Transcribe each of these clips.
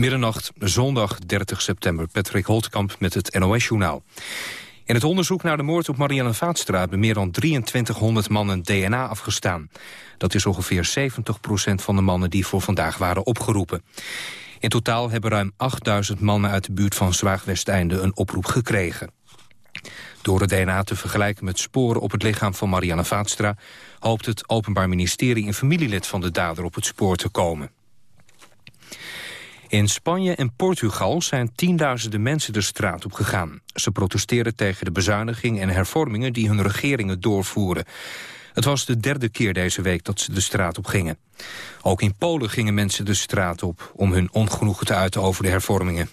Middernacht, zondag 30 september. Patrick Holtkamp met het NOS-journaal. In het onderzoek naar de moord op Marianne Vaatstra... hebben meer dan 2300 mannen DNA afgestaan. Dat is ongeveer 70% van de mannen die voor vandaag waren opgeroepen. In totaal hebben ruim 8000 mannen uit de buurt van Zwaagwesteinde een oproep gekregen. Door het DNA te vergelijken met sporen op het lichaam van Marianne Vaatstra... hoopt het Openbaar Ministerie een familielid van de dader op het spoor te komen. In Spanje en Portugal zijn tienduizenden mensen de straat op gegaan. Ze protesteren tegen de bezuiniging en hervormingen die hun regeringen doorvoeren. Het was de derde keer deze week dat ze de straat op gingen. Ook in Polen gingen mensen de straat op om hun ongenoegen te uiten over de hervormingen.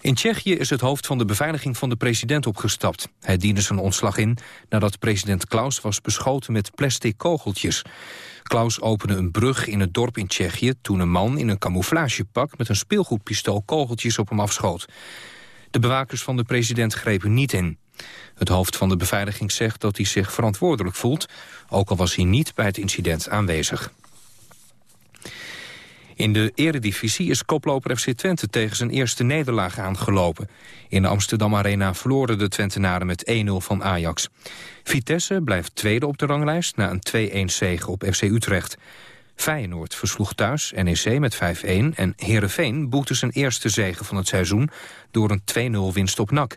In Tsjechië is het hoofd van de beveiliging van de president opgestapt. Hij diende zijn ontslag in nadat president Klaus was beschoten met plastic kogeltjes. Klaus opende een brug in het dorp in Tsjechië... toen een man in een camouflagepak met een speelgoedpistool kogeltjes op hem afschoot. De bewakers van de president grepen niet in. Het hoofd van de beveiliging zegt dat hij zich verantwoordelijk voelt... ook al was hij niet bij het incident aanwezig. In de eredivisie is koploper FC Twente tegen zijn eerste nederlaag aangelopen. In de Amsterdam Arena verloren de Twentenaren met 1-0 van Ajax. Vitesse blijft tweede op de ranglijst na een 2-1 zege op FC Utrecht. Feyenoord versloeg thuis NEC met 5-1 en Heerenveen boekte zijn eerste zege van het seizoen door een 2-0 winst op NAC.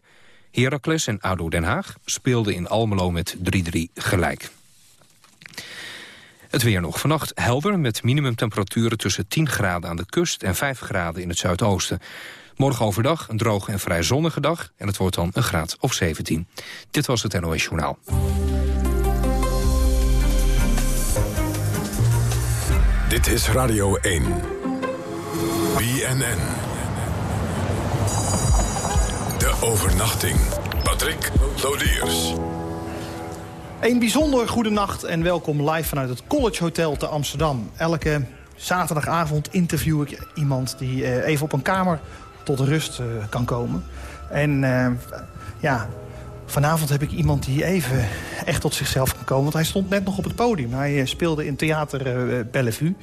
Heracles en ADO Den Haag speelden in Almelo met 3-3 gelijk. Het weer nog vannacht helder met minimumtemperaturen tussen 10 graden aan de kust en 5 graden in het zuidoosten. Morgen overdag een droge en vrij zonnige dag en het wordt dan een graad of 17. Dit was het NOS Journaal. Dit is Radio 1. BNN. De overnachting. Patrick Lodiers. Een bijzonder goede nacht en welkom live vanuit het College Hotel te Amsterdam. Elke zaterdagavond interview ik iemand die eh, even op een kamer tot rust eh, kan komen. En uh, ja, vanavond heb ik iemand die even echt tot zichzelf kan komen. Want hij stond net nog op het podium. Hij speelde in theater Bellevue,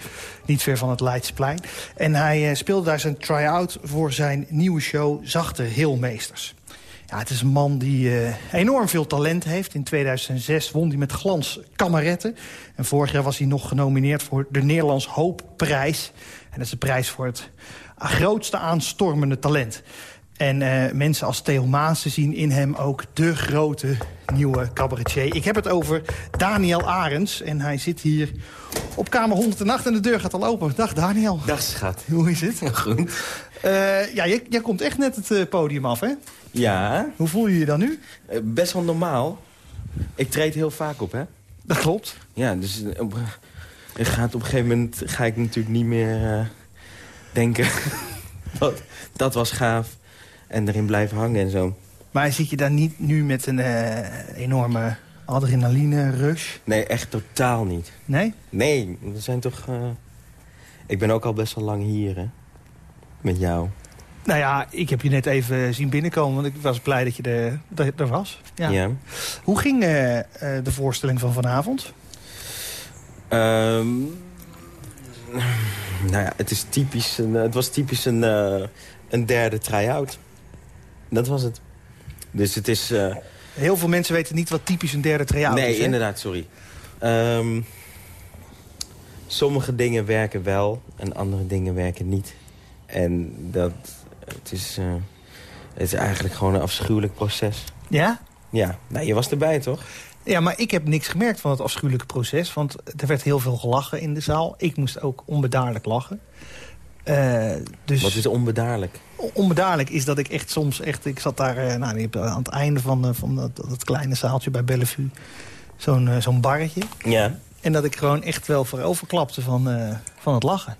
niet ver van het Leidsplein. En hij speelde daar zijn try-out voor zijn nieuwe show Zachte Heelmeesters. Ja, het is een man die uh, enorm veel talent heeft. In 2006 won hij met glans kameretten. En vorig jaar was hij nog genomineerd voor de Nederlands Hoopprijs. En dat is de prijs voor het grootste aanstormende talent. En uh, mensen als Theo Maassen zien in hem ook de grote nieuwe cabaretier. Ik heb het over Daniel Arends. En hij zit hier op kamer 108 en de deur gaat al open. Dag Daniel. Dag schat. Hoe is het? Goed. Uh, ja, jij, jij, komt echt net het podium af, hè? Ja. Hoe voel je je dan nu? Uh, best wel normaal. Ik treed heel vaak op, hè? Dat klopt. Ja, dus op, gaat op een gegeven moment ga ik natuurlijk niet meer denken... dat, dat was gaaf. En erin blijven hangen en zo. Maar zit je dan niet nu met een uh, enorme adrenaline rush? Nee, echt totaal niet. Nee? Nee, we zijn toch... Uh... Ik ben ook al best wel lang hier, hè? Met jou. Nou ja, ik heb je net even zien binnenkomen, want ik was blij dat je er, dat er was. Ja. ja. Hoe ging uh, de voorstelling van vanavond? Um, nou ja, het, is typisch een, het was typisch een, uh, een derde try-out. Dat was het. Dus het is... Uh... Heel veel mensen weten niet wat typisch een derde try-out nee, is. Nee, inderdaad, sorry. Um, sommige dingen werken wel en andere dingen werken niet. En dat... Het is, uh, het is eigenlijk gewoon een afschuwelijk proces. Ja? Ja. Nou, je was erbij, toch? Ja, maar ik heb niks gemerkt van het afschuwelijke proces. Want er werd heel veel gelachen in de zaal. Ik moest ook onbedaarlijk lachen. Uh, dus Wat is onbedaarlijk? Onbedaarlijk is dat ik echt soms echt... Ik zat daar uh, nou, aan het einde van, uh, van dat, dat, kleine zaaltje bij Bellevue. Zo'n zo'n barretje. Ja. En dat ik gewoon echt wel vooroverklapte van, van het lachen.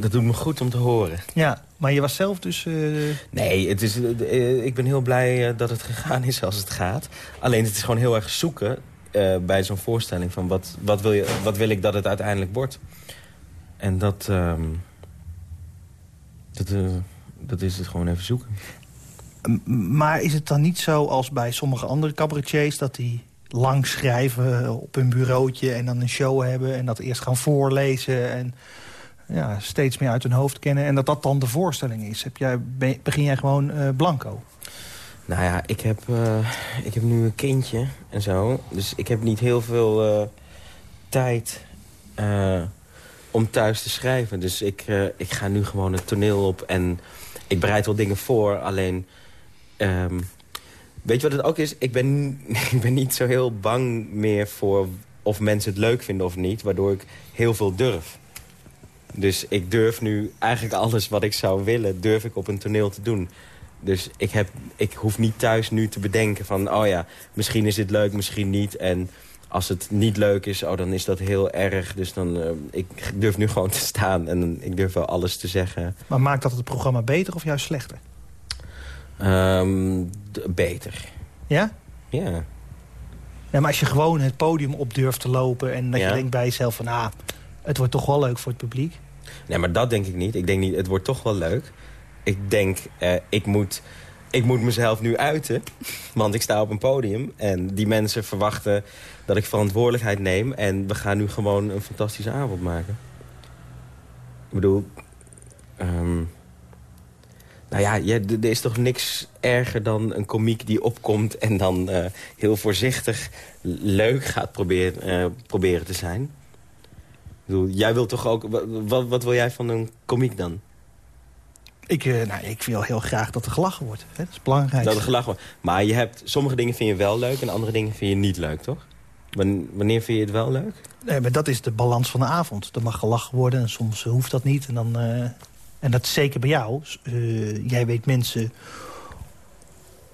Dat doet me goed om te horen. Ja, maar je was zelf dus... Uh... Nee, het is, uh, ik ben heel blij uh, dat het gegaan is als het gaat. Alleen het is gewoon heel erg zoeken bij zo'n voorstelling... van wat, wat, wil je, wat wil ik dat het uiteindelijk wordt. En dat... Um, dat, dat is het gewoon even zoeken. Maar is het dan niet zo als bij sommige andere cabaretiers... dat die lang schrijven op hun bureautje en dan een show hebben... en dat eerst gaan voorlezen en ja, steeds meer uit hun hoofd kennen... en dat dat dan de voorstelling is. Heb jij, begin jij gewoon uh, blanco? Nou ja, ik heb, uh, ik heb nu een kindje en zo. Dus ik heb niet heel veel uh, tijd om thuis te schrijven. Dus ik, ik ga nu gewoon het toneel op en ik bereid wel dingen voor. Alleen, um, weet je wat het ook is? Ik ben, ik ben niet zo heel bang meer voor of mensen het leuk vinden of niet. Waardoor ik heel veel durf. Dus ik durf nu eigenlijk alles wat ik zou willen, durf ik op een toneel te doen. Dus ik, heb, ik hoef niet thuis nu te bedenken van... oh ja, misschien is dit leuk, misschien niet. En als het niet leuk is, oh, dan is dat heel erg. Dus dan, uh, ik durf nu gewoon te staan en ik durf wel alles te zeggen. Maar maakt dat het programma beter of juist slechter? Um, beter. Ja? Ja. ja. Maar als je gewoon het podium op durft te lopen... en dat je denkt bij jezelf van... ah, het wordt toch wel leuk voor het publiek. Nee, maar dat denk ik niet. Ik denk niet, het wordt toch wel leuk. Ik denk, uh, ik, moet, ik moet mezelf nu uiten. Want ik sta op een podium. En die mensen verwachten dat ik verantwoordelijkheid neem. En we gaan nu gewoon een fantastische avond maken. Ik bedoel... Um, nou ja, er is toch niks erger dan een komiek die opkomt... en dan uh, heel voorzichtig leuk gaat proberen, uh, proberen te zijn bedoel, jij wilt toch ook... Wat, wat wil jij van een komiek dan? Ik, uh, nou, ik wil heel graag dat er gelachen wordt. Hè? Dat is belangrijk. Dat er gelachen wordt. Maar je hebt, sommige dingen vind je wel leuk en andere dingen vind je niet leuk, toch? Wanneer vind je het wel leuk? Nee, maar dat is de balans van de avond. Er mag gelachen worden en soms hoeft dat niet. En, dan, uh, en dat is zeker bij jou. Uh, jij weet mensen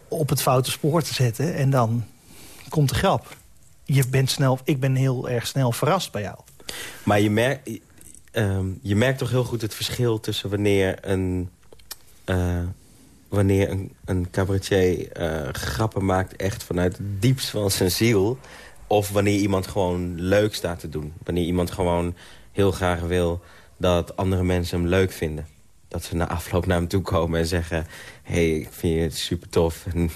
op het foute spoor te zetten. En dan komt de grap. Je bent snel, ik ben heel erg snel verrast bij jou. Maar je, merkt, ehm, je merkt toch heel goed het verschil tussen wanneer een, uh, wanneer een, een cabaretier uh, grappen maakt... echt vanuit het diepst van zijn ziel... of wanneer iemand gewoon leuk staat te doen. Wanneer iemand gewoon heel graag wil dat andere mensen hem leuk vinden. Dat ze na afloop naar hem toe komen en zeggen... hé, hey, ik vind je super tof en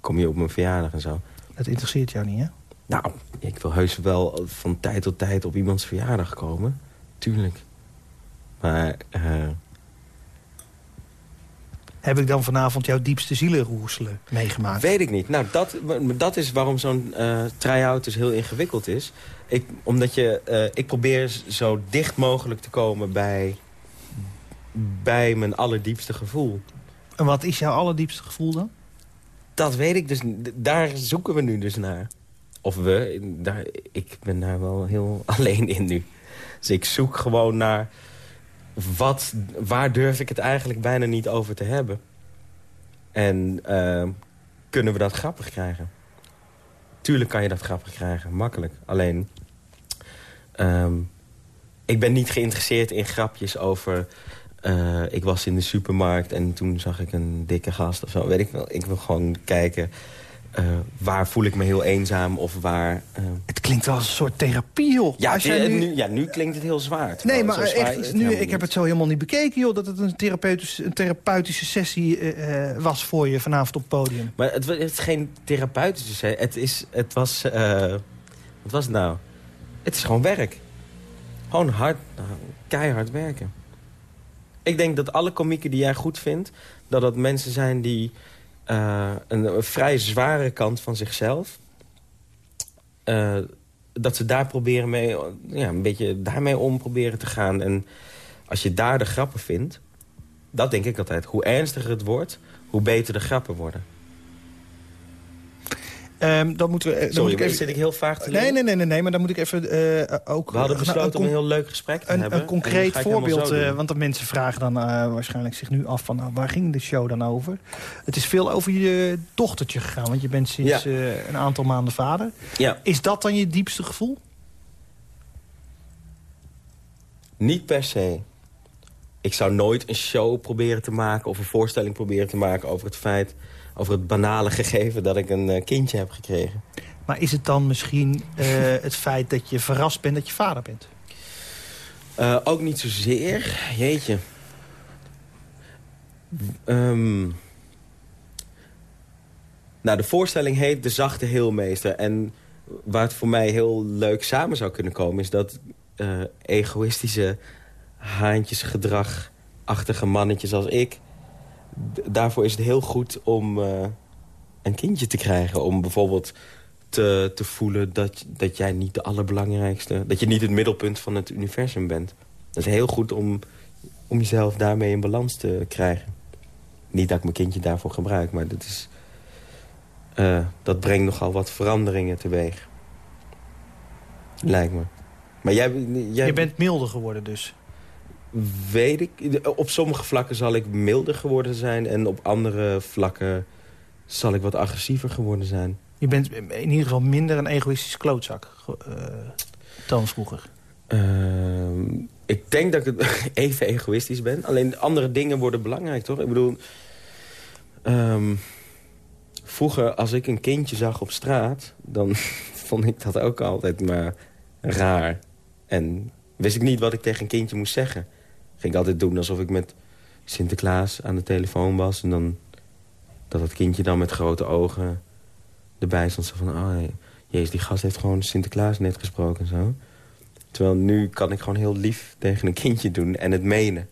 kom je op mijn verjaardag en zo. Dat interesseert jou niet, hè? Nou, ik wil heus wel van tijd tot tijd op iemands verjaardag komen. Tuurlijk. Maar... Uh... Heb ik dan vanavond jouw diepste zielenroeselen meegemaakt? Weet ik niet. Nou, dat, dat is waarom zo'n uh, try-out dus heel ingewikkeld is. Ik, omdat je... Uh, ik probeer zo dicht mogelijk te komen bij... bij mijn allerdiepste gevoel. En wat is jouw allerdiepste gevoel dan? Dat weet ik dus. Daar zoeken we nu dus naar. Of we, daar, ik ben daar wel heel alleen in nu. Dus ik zoek gewoon naar... Wat, waar durf ik het eigenlijk bijna niet over te hebben? En uh, kunnen we dat grappig krijgen? Tuurlijk kan je dat grappig krijgen, makkelijk. Alleen, um, ik ben niet geïnteresseerd in grapjes over... Uh, ik was in de supermarkt en toen zag ik een dikke gast of zo. Weet ik wel. Ik wil gewoon kijken uh, waar voel ik me heel eenzaam of waar... Uh... Het klinkt wel als een soort therapie, joh. Ja, nu... nu... ja nu klinkt het heel zwaar. Nee, maar echt, nu, ik heb het zo helemaal niet bekeken, joh... dat het een, therapeutische, een therapeutische sessie uh, was voor je vanavond op het podium. Maar het, het is geen therapeutische sessie. Het, is, het was... wat was het nou? Het is gewoon werk. Gewoon hard, keihard werken. Ik denk dat alle komieken die jij goed vindt... dat dat mensen zijn die uh, een, vrij zware kant van zichzelf. Uh, dat ze daar proberen mee, ja, een beetje daarmee om proberen te gaan. En als je daar de grappen vindt, dat denk ik altijd. Hoe ernstiger het wordt, hoe beter de grappen worden. Um, dan moeten we, dan Sorry, moet ik even... zit ik heel vaag te nee, nee, nee, nee, nee, maar dan moet ik even uh, ook... We hadden besloten om een heel leuk gesprek te een, hebben. Een concreet voorbeeld, uh, want de mensen vragen dan uh, waarschijnlijk zich nu af van... Nou, waar ging de show dan over? Het is veel over je dochtertje gegaan, want je bent sinds ja. een aantal maanden vader. Ja. Is dat dan je diepste gevoel? Niet per se. Ik zou nooit een show proberen te maken of een voorstelling proberen te maken over het feit over het banale gegeven dat ik een uh, kindje heb gekregen. Maar is het dan misschien uh, het feit dat je verrast bent dat je vader bent? Uh, ook niet zozeer. Jeetje. Um, nou, de voorstelling heet De Zachte Heelmeester. En waar het voor mij heel leuk samen zou kunnen komen... is dat egoïstische haantjesgedragachtige mannetjes als ik... daarvoor is het heel goed om eh, een kindje te krijgen. Om bijvoorbeeld te, te voelen dat, dat jij niet de allerbelangrijkste... dat je niet het middelpunt van het universum bent. Dat is heel goed om, om jezelf daarmee in balans te krijgen. Niet dat ik mijn kindje daarvoor gebruik, maar dat, is, uh, dat brengt nogal wat veranderingen teweeg. Lijkt me. Maar jij, jij... Je bent milder geworden dus? Weet ik. Op sommige vlakken zal ik milder geworden zijn... en op andere vlakken zal ik wat agressiever geworden zijn. Je bent in ieder geval minder een egoïstisch klootzak uh, dan vroeger. Uh, ik denk dat ik even egoïstisch ben. Alleen andere dingen worden belangrijk, toch? Ik bedoel... Um, vroeger, als ik een kindje zag op straat... dan vond ik dat ook altijd maar raar. En wist ik niet wat ik tegen een kindje moest zeggen. Ging ik altijd doen alsof ik met Sinterklaas aan de telefoon was... en dan dat het kindje dan met grote ogen erbij stond. Zo van, oh, jezus, die gast heeft gewoon Sinterklaas net gesproken en zo. Terwijl nu kan ik gewoon heel lief tegen een kindje doen en het menen.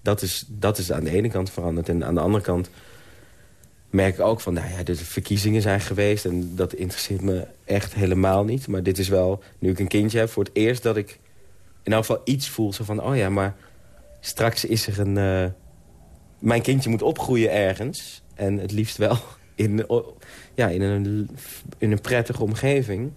Dat is, dat is aan de ene kant veranderd. En aan de andere kant merk ik ook van... nou ja, de verkiezingen zijn geweest en dat interesseert me echt helemaal niet. Maar dit is wel, nu ik een kindje heb, voor het eerst dat ik in elk geval iets voel. Zo van, oh ja, maar straks is er een... Uh, mijn kindje moet opgroeien ergens. En het liefst wel in, ja, in, een, in een prettige omgeving.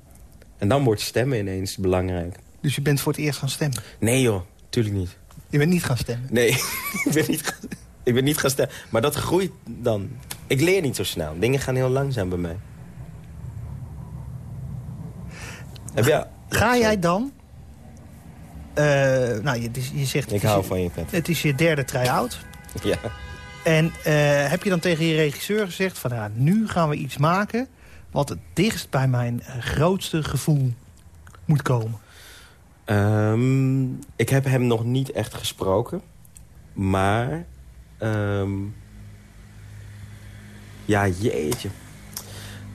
En dan wordt stemmen ineens belangrijk. Dus je bent voor het eerst gaan stemmen? Nee joh, tuurlijk niet. Je bent niet gaan stemmen? Nee, ik, ben niet gaan, ik ben niet gaan stemmen. Maar dat groeit dan. Ik leer niet zo snel. Dingen gaan heel langzaam bij mij. Heb je, Ga jij dan... Uh, nou, je, je zegt... Ik hou van je, pet. Het is je derde try-out. Ja. En uh, heb je dan tegen je regisseur gezegd van... Ja, nu gaan we iets maken wat het dichtst bij mijn uh, grootste gevoel moet komen? Um, ik heb hem nog niet echt gesproken. Maar... Um, ja, jeetje.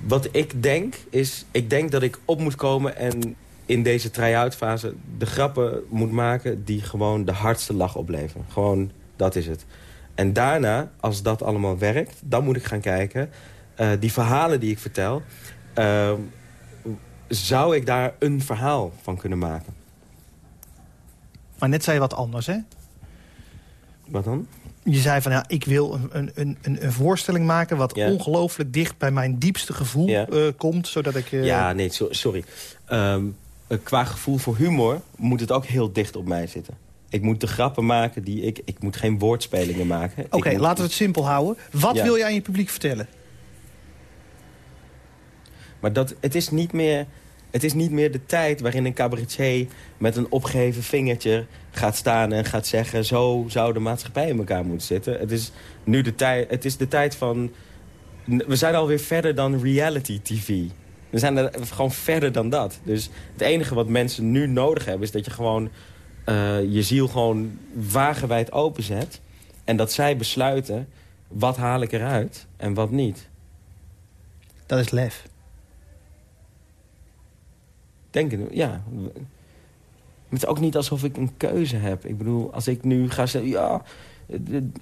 Wat ik denk is... Ik denk dat ik op moet komen en in deze try-out fase... de grappen moet maken die gewoon de hardste lach opleveren. Gewoon, dat is het. En daarna, als dat allemaal werkt, dan moet ik gaan kijken... Uh, die verhalen die ik vertel... Uh, zou ik daar een verhaal van kunnen maken. Maar net zei je wat anders, hè? Wat dan? Je zei van, ja, ik wil een, een, een, een voorstelling maken... wat ja. ongelooflijk dicht bij mijn diepste gevoel ja. uh, komt, zodat ik... Ja, nee, so sorry. Um, qua gevoel voor humor moet het ook heel dicht op mij zitten. Ik moet de grappen maken die ik... Ik moet geen woordspelingen maken. Oké, okay, laten we het simpel houden. Wat ja. wil je aan je publiek vertellen? Maar dat, het, is niet meer, het is niet meer de tijd waarin een cabaretier... met een opgeheven vingertje gaat staan en gaat zeggen... zo zou de maatschappij in elkaar moeten zitten. Het is nu de, tijd, het is de tijd van... We zijn alweer verder dan reality tv. We zijn er gewoon verder dan dat. Dus het enige wat mensen nu nodig hebben... is dat je gewoon uh, je ziel gewoon wagenwijd openzet. En dat zij besluiten, wat haal ik eruit en wat niet. Dat is lef. Denk het, ja. Het is ook niet alsof ik een keuze heb. Ik bedoel, als ik nu ga zeggen... ja,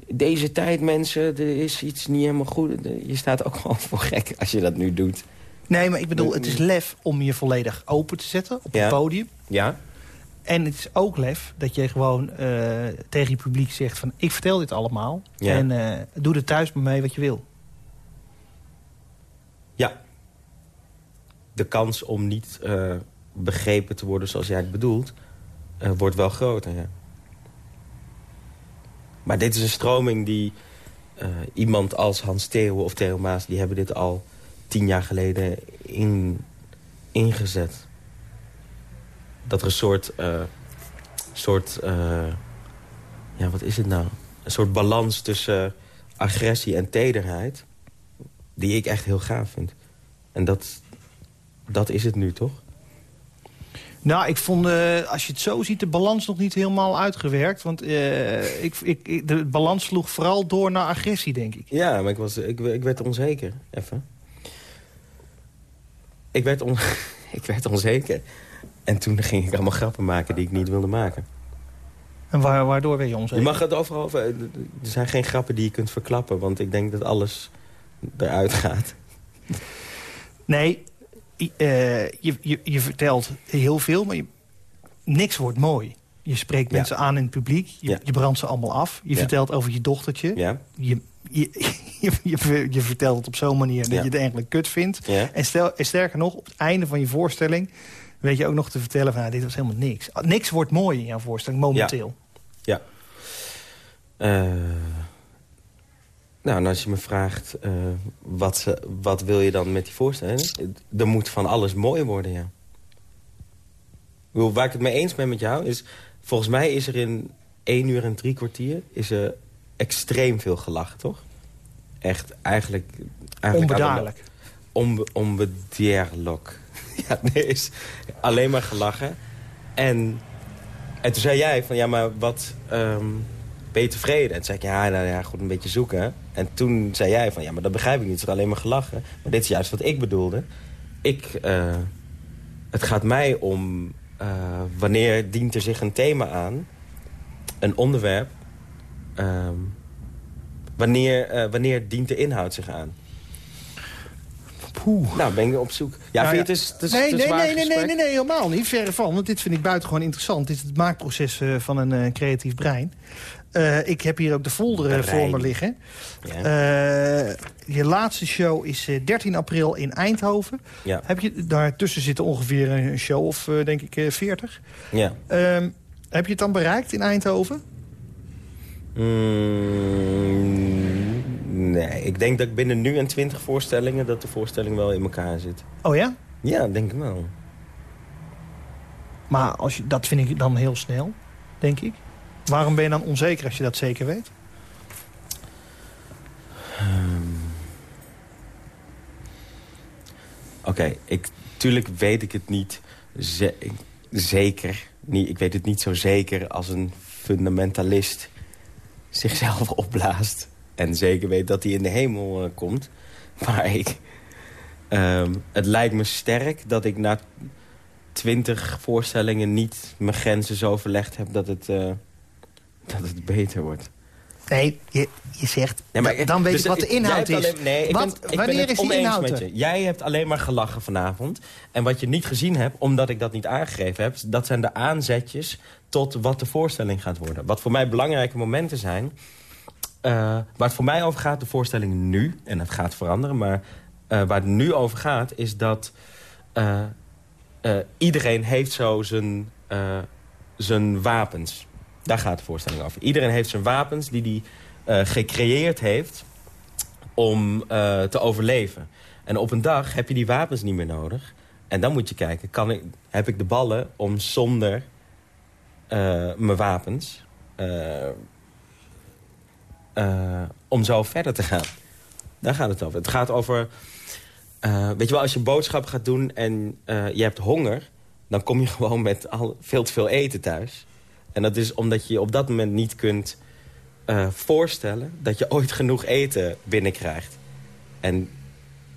deze tijd mensen, er is iets niet helemaal goed. Je staat ook gewoon voor gek als je dat nu doet. Nee, maar ik bedoel, het is lef om je volledig open te zetten op ja. het podium. Ja. En het is ook lef dat je gewoon uh, tegen je publiek zegt van... ik vertel dit allemaal ja. en uh, doe er thuis mee wat je wil. Ja. De kans om niet uh, begrepen te worden zoals jij het bedoelt... wordt wel groter, ja. Maar dit is een stroming die iemand als Hans Theo of Theo Maas... die hebben dit al tien jaar geleden in, ingezet dat er een soort... Uh, soort uh, ja, wat is het nou? Een soort balans tussen agressie en tederheid... die ik echt heel gaaf vind. En dat, dat is het nu, toch? Nou, ik vond, uh, als je het zo ziet, de balans nog niet helemaal uitgewerkt. Want uh, ik, ik, de balans sloeg vooral door naar agressie, denk ik. Ja, maar ik, was, ik, ik werd onzeker, even. Ik werd, on, ik werd onzeker. En toen ging ik allemaal grappen maken die ik niet wilde maken. En waar, waardoor ben je onzeker? Je mag het overal over... Er zijn geen grappen die je kunt verklappen, want ik denk dat alles eruit gaat. Nee, uh, je, je, je vertelt heel veel, maar je, niks wordt mooi. Je spreekt Ja. mensen aan in het publiek. Je, Ja. je brandt ze allemaal af. Je Ja. vertelt over je dochtertje. Ja? Je, je, je, je, vertelt het op zo'n manier dat Ja. je het eigenlijk kut vindt. Ja? En, stel, en sterker nog, op het einde van je voorstelling... weet je ook nog te vertellen van, ah, dit was helemaal niks. Niks wordt mooi in jouw voorstelling, momenteel. Ja. Eh, nou, en als je me vraagt, eh, wat, wat wil je dan met die voorstelling? Er moet van alles mooi worden, ja. Waar ik het mee eens ben met jou is... volgens mij is er in één uur en drie kwartier... is er extreem veel gelachen, toch? Echt, eigenlijk... eigenlijk Onbedaarlijk. Onbe ja, nee, is alleen maar gelachen. En, en toen zei jij van, ja, maar wat... ehm, ben je tevreden? En toen zei ik, ja, nou ja, goed, een beetje zoeken. En toen zei jij van, ja, maar dat begrijp ik niet. Het is alleen maar gelachen. Maar dit is juist wat ik bedoelde. Ik, eh, het gaat mij om... eh, wanneer dient er zich een thema aan? Een onderwerp? Ehm, wanneer, eh, wanneer dient de inhoud zich aan? Poeh. Nou, ben ik op zoek. Ja, Nou vind je ja. het is, nee, nee, nee, nee, nee, nee, nee, helemaal niet. Verre van. Want dit vind ik buitengewoon interessant. Dit is het maakproces eh, van een eh, creatief brein. Ik heb hier ook de folder Brein. voor me liggen. Ja. Je laatste show is eh, 13 april in Eindhoven. ja. Heb je, daartussen zitten ongeveer een show of, denk ik, eh, 40. ja. Ehm, heb je het dan bereikt in Eindhoven? Mm, nee, ik denk dat ik binnen nu en 20 voorstellingen... dat de voorstelling wel in elkaar zit. Oh ja? Ja, denk ik wel. Maar als je, dat vind ik dan heel snel, denk ik. Waarom ben je dan onzeker als je dat zeker weet? Oké, ik tuurlijk weet ik het niet ze- zeker. Niet, ik weet het niet zo zeker als een fundamentalist zichzelf opblaast. En zeker weet dat hij in de hemel eh, komt. Maar ik, ehm, het lijkt me sterk dat ik na twintig voorstellingen niet mijn grenzen zo verlegd heb dat het, eh, dat het beter wordt. Nee, je, je zegt, Nee, maar da- dan weet dus ik wat de inhoud is. alleen- nee, ik Wat- ben, ik wanneer ben het is die oneens inhoud met je. Jij hebt alleen maar gelachen vanavond. En wat je niet gezien hebt, omdat ik dat niet aangegeven heb... dat zijn de aanzetjes tot wat de voorstelling gaat worden. Wat voor mij belangrijke momenten zijn... eh, waar het voor mij over gaat, de voorstelling nu... en dat gaat veranderen, maar eh, waar het nu over gaat... is dat eh, iedereen heeft zo zijn, zijn wapens. Daar gaat de voorstelling over. Iedereen heeft zijn wapens die hij eh, gecreëerd heeft om eh, te overleven. En op een dag heb je die wapens niet meer nodig. En dan moet je kijken, kan ik, heb ik de ballen om zonder eh, mijn wapens... om zo verder te gaan. Daar gaat het over. Het gaat over... weet je wel, als je boodschap gaat doen en je hebt honger... dan kom je gewoon met al, veel te veel eten thuis. En dat is omdat je op dat moment niet kunt eh, voorstellen... dat je ooit genoeg eten binnenkrijgt. En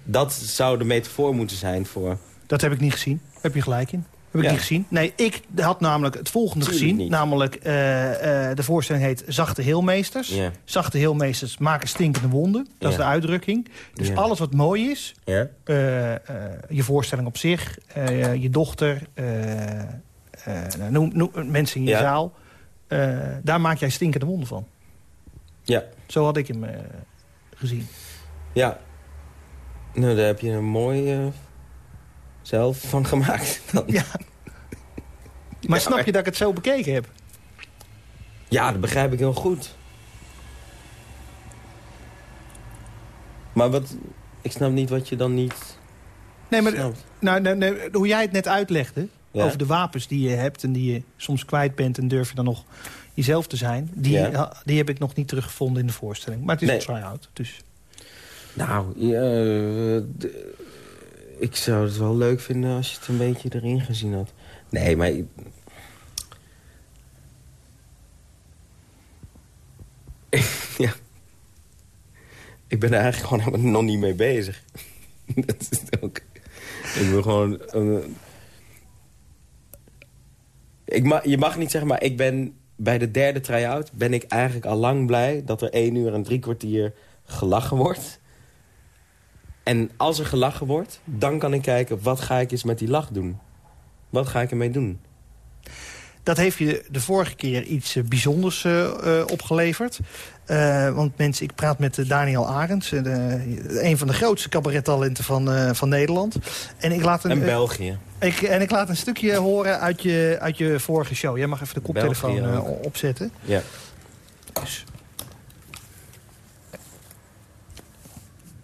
dat zou de metafoor moeten zijn voor... Dat heb ik niet gezien. Heb je gelijk in. Heb ik Ja. niet gezien. Nee, ik had namelijk het volgende Tuurlijk gezien. niet. Namelijk, eh, eh, de voorstelling heet Zachte Heelmeesters. Zachte Heelmeesters maken stinkende wonden. Dat is de uitdrukking. Dus alles wat mooi is, je voorstelling op zich, je dochter, noem, noem, mensen in je Ja. zaal. eh, daar maak jij stinkende wonden van. Ja. Zo had ik hem eh, gezien. Ja. Nou, daar heb je een mooi eh, zelf van gemaakt. Dan. Ja. Maar Ja, snap je dat ik het zo bekeken heb? Ja, dat begrijp ik heel goed. Maar wat... Ik snap niet wat je dan niet Nee, maar nou, nou, nou, hoe jij het net uitlegde... Ja. over de wapens die je hebt en die je soms kwijt bent... en durf je dan nog jezelf te zijn... die, Ja. ha- die heb ik nog niet teruggevonden in de voorstelling. Maar het is Nee. een try-out, dus... Nou, ja, eh, ik zou het wel leuk vinden als je het een beetje erin gezien had. Nee, maar... ja. Ik ben er eigenlijk gewoon helemaal nog niet mee bezig. Dat is ook... Ik ben gewoon... ik ma je mag niet zeggen, maar ik ben bij de derde try-out ben ik eigenlijk al lang blij... dat er één uur en drie kwartier gelachen wordt. En als er gelachen wordt, dan kan ik kijken... wat ga ik eens met die lach doen? Wat ga ik ermee doen? Dat heeft je de vorige keer iets eh, bijzonders uh, opgeleverd. Uh, want mensen, ik praat met Daniel Arends. een van de grootste cabarettalenten van, van Nederland. En, ik laat een, en België. Ik, en ik laat een stukje horen uit je, uit je vorige show. Jij mag even de koptelefoon opzetten. Ja. Dus.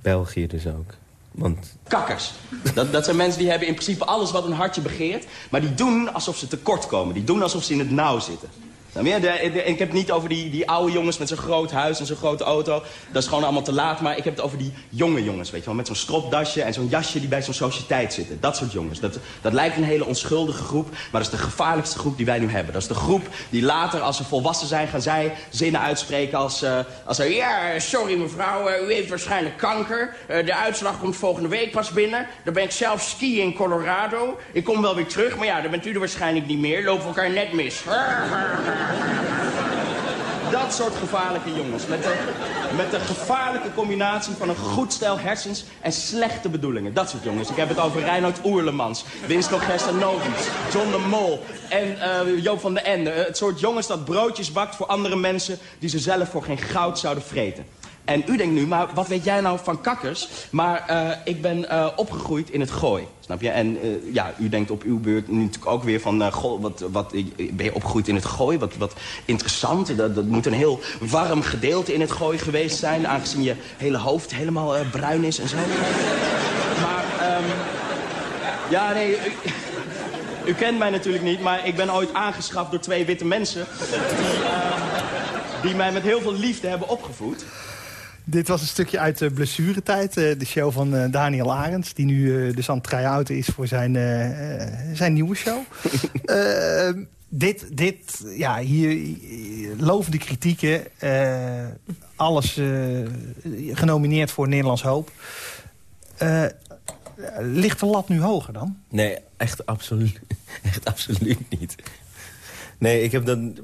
België dus ook. Want... Kakkers. Dat, dat zijn mensen die hebben in principe alles wat een hartje begeert... maar die doen alsof ze tekort komen. Die doen alsof ze in het nauw zitten. Nou, ik heb het niet over die, die oude jongens met zo'n groot huis en zo'n grote auto. Dat is gewoon allemaal te laat. Maar ik heb het over die jonge jongens, weet je wel. Met zo'n stropdasje en zo'n jasje die bij zo'n sociëteit zitten. Dat soort jongens. Dat, dat lijkt een hele onschuldige groep. Maar dat is de gevaarlijkste groep die wij nu hebben. Dat is de groep die later, als ze volwassen zijn, gaan zij zinnen uitspreken als... Uh, als ja, sorry mevrouw, uh, u heeft waarschijnlijk kanker. Uh, de uitslag komt volgende week pas binnen. Dan ben ik zelf skiën in Colorado. Ik kom wel weer terug, maar ja, dan bent u er waarschijnlijk niet meer. Lopen we elkaar net mis. Dat soort gevaarlijke jongens. Met de, met de gevaarlijke combinatie van een goed stel hersens en slechte bedoelingen. Dat soort jongens. Ik heb het over Reinhard Oerlemans, Winston Gerstanovic, John de Mol en uh, Joop van den Ende. Het soort jongens dat broodjes bakt voor andere mensen die ze zelf voor geen goud zouden vreten. En u denkt nu, maar wat weet jij nou van kakkers? Maar uh, ik ben uh, opgegroeid in het gooi, snap je? En uh, ja, u denkt op uw beurt natuurlijk ook weer van... wat, wat, ben je opgegroeid in het gooi? Wat, wat interessant. Dat, dat moet een heel warm gedeelte in het gooi geweest zijn... aangezien je hele hoofd helemaal bruin is en zo. maar, um, ja, nee... U, kent mij natuurlijk niet, maar ik ben ooit aangeschaft door twee witte mensen... die, die mij met heel veel liefde hebben opgevoed. Dit was een stukje uit de blessuretijd. Eh, de show van eh, Daniel Arends. Die nu uh, dus aan het try is voor zijn, zijn nieuwe show. dit, dit, ja, hier lovende kritieken. alles genomineerd voor Nederlands Hoop. ligt de lat nu hoger dan? Nee, echt absoluut, echt absoluut niet. Nee, ik heb dan,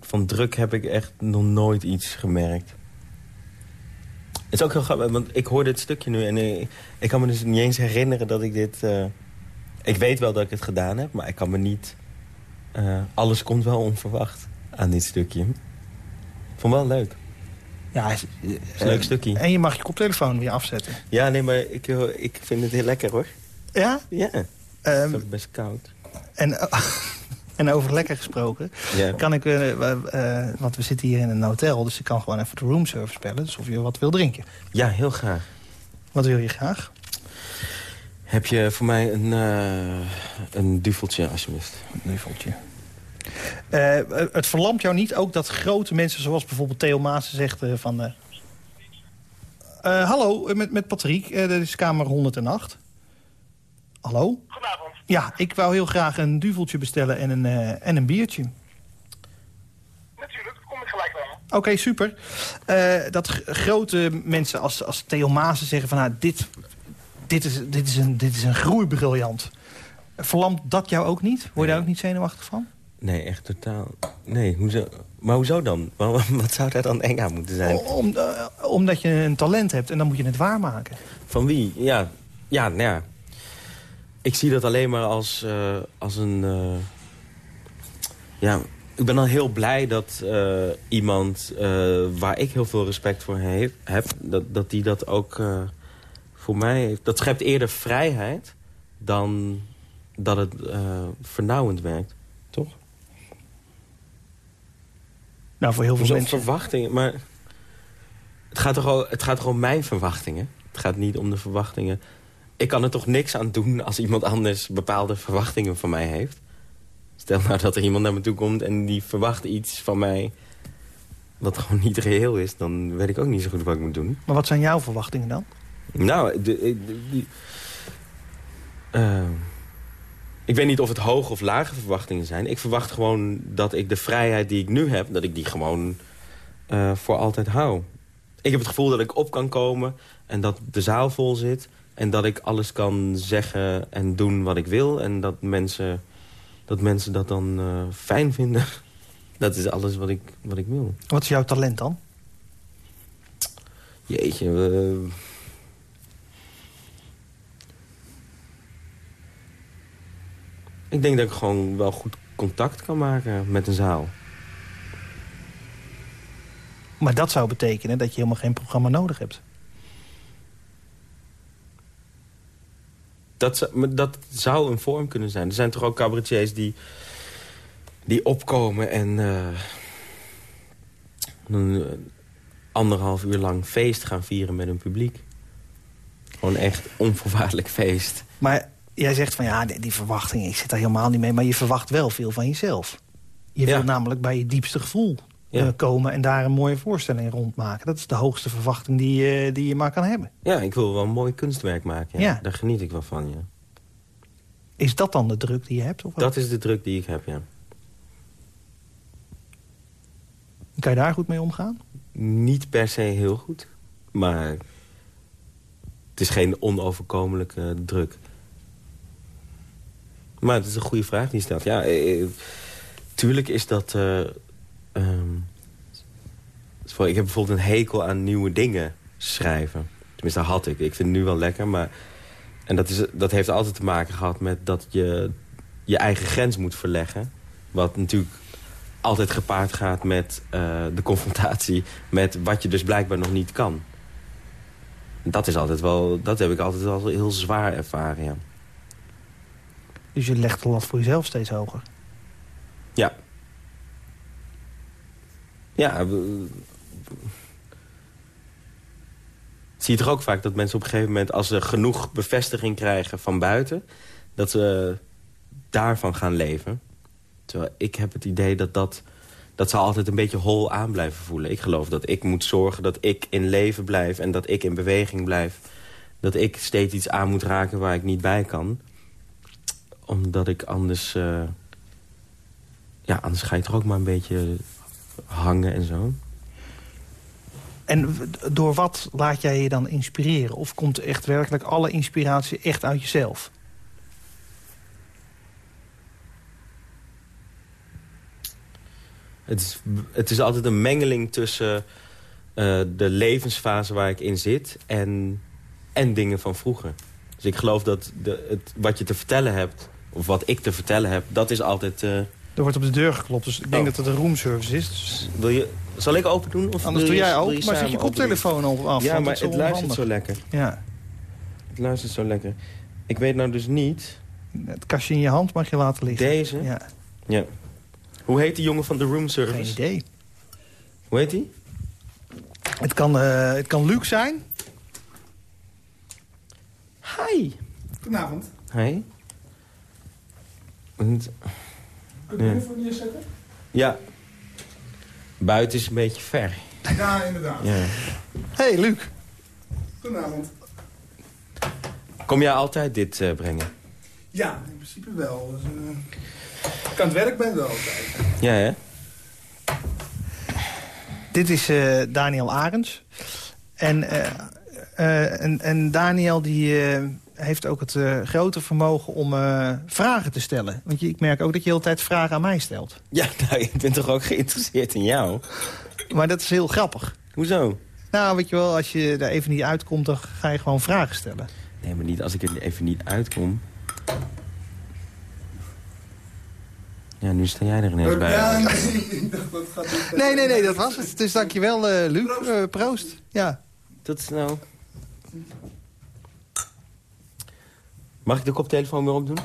van druk heb ik echt nog nooit iets gemerkt. Het is ook heel grappig, want ik hoor dit stukje nu... en ik, ik kan me dus niet eens herinneren dat ik dit... Uh, ik weet wel dat ik het gedaan heb, maar ik kan me niet... Uh, alles komt wel onverwacht aan dit stukje. Vond wel leuk. Ja, is, is een leuk stukje. En je mag je koptelefoon weer afzetten. Ja, nee, maar ik, ik vind het heel lekker, hoor. Ja? Ja. Um, het is best koud. En... En over lekker gesproken, kan ik, uh, uh, want we zitten hier in een hotel... dus ik kan gewoon even de roomservice bellen. Dus of je wat wil drinken. Ja, heel graag. Wat wil je graag? Heb je voor mij een, uh, een duveltje, alsjeblieft? Een duveltje. het verlamt jou niet ook dat grote mensen, zoals bijvoorbeeld Theo Maas zegt van... hallo, met, met Patrick, dat is kamer 108. Hallo? Goedenavond. Ja, ik wou heel graag een duveltje bestellen en een, uh, en een biertje. Natuurlijk, kom ik gelijk wel. Oké, super. Uh, dat grote mensen als, als Theo Maassen zeggen van... Nou, dit, dit, is, dit, is een, dit is een groeibriljant. Verlamt dat jou ook niet? Word je daar ook niet zenuwachtig van? Nee, echt totaal. Nee, hoezo? Maar hoezo dan? Wat zou daar dan eng aan moeten zijn? Om, uh, omdat je een talent hebt en dan moet je het waarmaken. Van wie? Ja, ja, nou ja ik zie dat alleen maar als, uh, als een... Uh, ja, ik ben dan heel blij dat uh, iemand waar ik heel veel respect voor heb... dat, dat die dat ook voor mij heeft. Dat schept eerder vrijheid dan dat het vernauwend werkt. Toch? Nou, voor heel veel mensen... verwachtingen, maar... Het gaat, toch het gaat toch om mijn verwachtingen? Het gaat niet om de verwachtingen ik kan er toch niks aan doen als iemand anders bepaalde verwachtingen van mij heeft. Stel nou dat er iemand naar me toe komt en die verwacht iets van mij... wat gewoon niet reëel is, dan weet ik ook niet zo goed wat ik moet doen. Maar wat zijn jouw verwachtingen dan? Nou, de, uh, ik weet niet of het hoge of lage verwachtingen zijn. Ik verwacht gewoon dat ik de vrijheid die ik nu heb... dat ik die gewoon uh, voor altijd hou. Ik heb het gevoel dat ik op kan komen en dat de zaal vol zit... En dat ik alles kan zeggen en doen wat ik wil. En dat mensen dat, mensen dat dan uh, fijn vinden. Dat is alles wat ik, wat ik wil. Wat is jouw talent dan? Jeetje. eh. Ik denk dat ik gewoon wel goed contact kan maken met een zaal. Maar dat zou betekenen dat je helemaal geen programma nodig hebt. Dat, dat zou een vorm kunnen zijn. Er zijn toch ook cabaretiers die, die opkomen en eh, een, eh, anderhalf uur lang feest gaan vieren met hun publiek. Gewoon echt onvoorwaardelijk feest. Maar jij zegt van ja, die, die verwachting, ik zit daar helemaal niet mee. Maar je verwacht wel veel van jezelf. Je Ja. wilt namelijk bij je diepste gevoel Ja. eh, komen... en daar een mooie voorstelling rondmaken. Dat is de hoogste verwachting die, je- die je maar kan hebben. Ja, ik wil wel een mooi kunstwerk maken. Ja. Ja. Daar geniet ik wel van, ja. Is dat dan de druk die je hebt? Of? Dat is de druk die ik heb, ja. Kan je daar goed mee omgaan? Niet per se heel goed, maar het is geen onoverkomelijke druk. Maar het is een goede vraag die je stelt. Ja, eh, eh, tuurlijk is dat... voor- ik heb bijvoorbeeld een hekel aan nieuwe dingen schrijven. Tenminste, dat had ik. Ik vind het nu wel lekker, maar... En dat, is, dat heeft altijd te maken gehad met dat je je eigen grens moet verleggen. Wat natuurlijk altijd gepaard gaat met eh, de confrontatie... met wat je dus blijkbaar nog niet kan. Dat, is altijd wel, dat heb ik altijd wel heel zwaar ervaren, ja. Dus je legt de lat voor jezelf steeds hoger. Ja. Ja. Zie je toch ook vaak dat mensen op een gegeven moment... als ze genoeg bevestiging krijgen van buiten... dat ze daarvan gaan leven. Terwijl ik heb het idee dat dat... dat zal altijd een beetje hol aan blijven voelen. Ik geloof dat ik moet zorgen dat ik in leven blijf... en dat ik in beweging blijf. Dat ik steeds iets aan moet raken waar ik niet bij kan. Omdat ik anders... eh, ja, anders ga je toch ook maar een beetje hangen en zo. En door wat laat jij je dan inspireren? Of komt echt werkelijk alle inspiratie echt uit jezelf? Het is, het is altijd een mengeling tussen eh, de levensfase waar ik in zit... en, en dingen van vroeger. Dus ik geloof dat de, het, wat je te vertellen hebt... of wat ik te vertellen heb, dat is altijd... eh, Er wordt op de deur geklopt, dus ik denk Oh. dat het een roomservice is. Dus wil je, zal ik open doen? Of anders wil doe je- jij ook, maar zet je koptelefoon op af. Ja, maar het zo luistert zo lekker. Ja, Het luistert zo lekker. Ik weet nou dus niet... het kastje in je hand mag je laten liggen. Deze? Ja, Ja. Hoe heet die jongen van de room geen service? idee. Hoe heet die? Het kan, eh, het kan Luc zijn. Hi. Goedenavond. Hi. Kun je Ja. de telefoon neerzetten? Ja. Buiten is een beetje ver. Ja, inderdaad. Ja. hey, Luc. Goedenavond. Kom jij altijd dit eh, brengen? Ja, in principe wel. Dus, eh, ik aan het werk ben wel altijd. Ja, hè? Dit is eh, Daniel Arends. En, eh, eh, en, en Daniel die, eh, heeft ook het eh, grote vermogen om eh, vragen te stellen. Want je, ik merk ook dat je de hele tijd vragen aan mij stelt. Ja, nou, ik ben toch ook geïnteresseerd in jou? Maar dat is heel grappig. Hoezo? Nou, weet je wel, als je er even niet uitkomt, dan ga je gewoon vragen stellen. Nee, maar niet als ik er even niet uitkom. Ja, nu sta jij er ineens bij. Ja, nee, ik dacht dat gaat niet. Nee, nee, nee, dat was het. Dus dankjewel, eh Luc. Eh, proost. Ja. Tot snel. Mag ik de koptelefoon weer opdoen?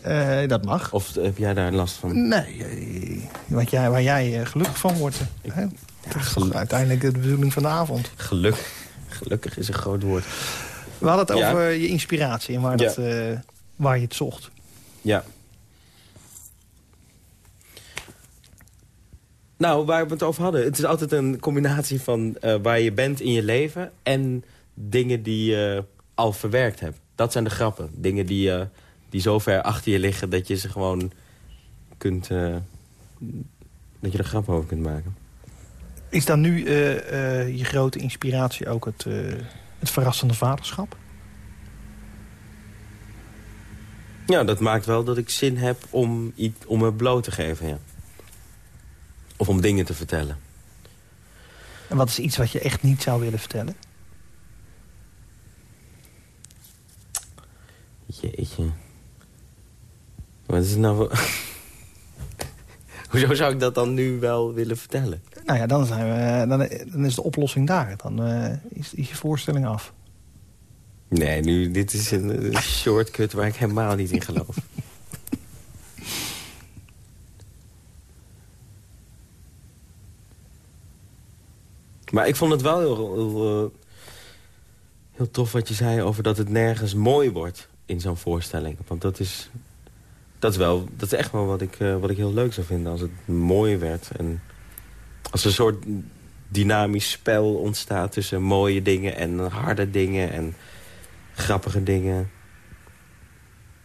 Eh, dat mag. Of heb jij daar last van? Nee, eh, wat jij, waar jij eh, gelukkig van wordt. hè? dat is toch uiteindelijk de bedoeling van de avond. Geluk. Gelukkig is een groot woord. We hadden het Ja. over je inspiratie en waar, Ja. dat, waar je het zocht. Ja. Nou, waar we het over hadden. Het is altijd een combinatie van waar je bent in je leven... en dingen die je al verwerkt hebt. Dat zijn de grappen. Dingen die, eh, die zo ver achter je liggen dat je ze gewoon kunt... eh, dat je er grappen over kunt maken. Is dan nu eh, je grote inspiratie ook het, het verrassende vaderschap? Ja, dat maakt wel dat ik zin heb om, iets, om me bloot te geven, ja. Of om dingen te vertellen. En wat is iets wat je echt niet zou willen vertellen? Jeetje. Wat is het nou voor... Hoezo zou ik dat dan nu wel willen vertellen? Nou ja, dan, zijn we, dan, dan is de oplossing daar. Dan uh, is, is je voorstelling af. Nee, nu, dit is een, een shortcut waar ik helemaal niet in geloof. maar ik vond het wel heel, heel, eh, heel, tof wat je zei over dat het nergens mooi wordt in zo'n voorstelling. Want dat is, dat is, wel, dat is echt wel wat ik, uh, wat ik heel leuk zou vinden als het mooi werd. En als een soort dynamisch spel ontstaat tussen mooie dingen en harde dingen en grappige dingen.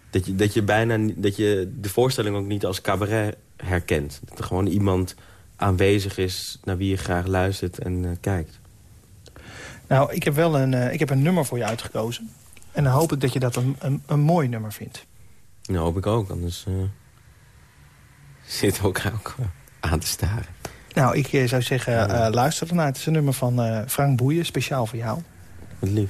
Dat je, dat je bijna dat je de voorstelling ook niet als cabaret herkent. Dat er gewoon iemand aanwezig is naar wie je graag luistert en uh, kijkt. Nou, ik heb wel een, uh, ik heb een nummer voor je uitgekozen. En dan hoop ik dat je dat een, een, een mooi nummer vindt. Nou, hoop ik ook. Anders uh, zit ook, ook aan te staren. Nou, ik zou zeggen, ja. luister ernaar. Het is een nummer van Frank Boeien, speciaal voor jou. Wat lief.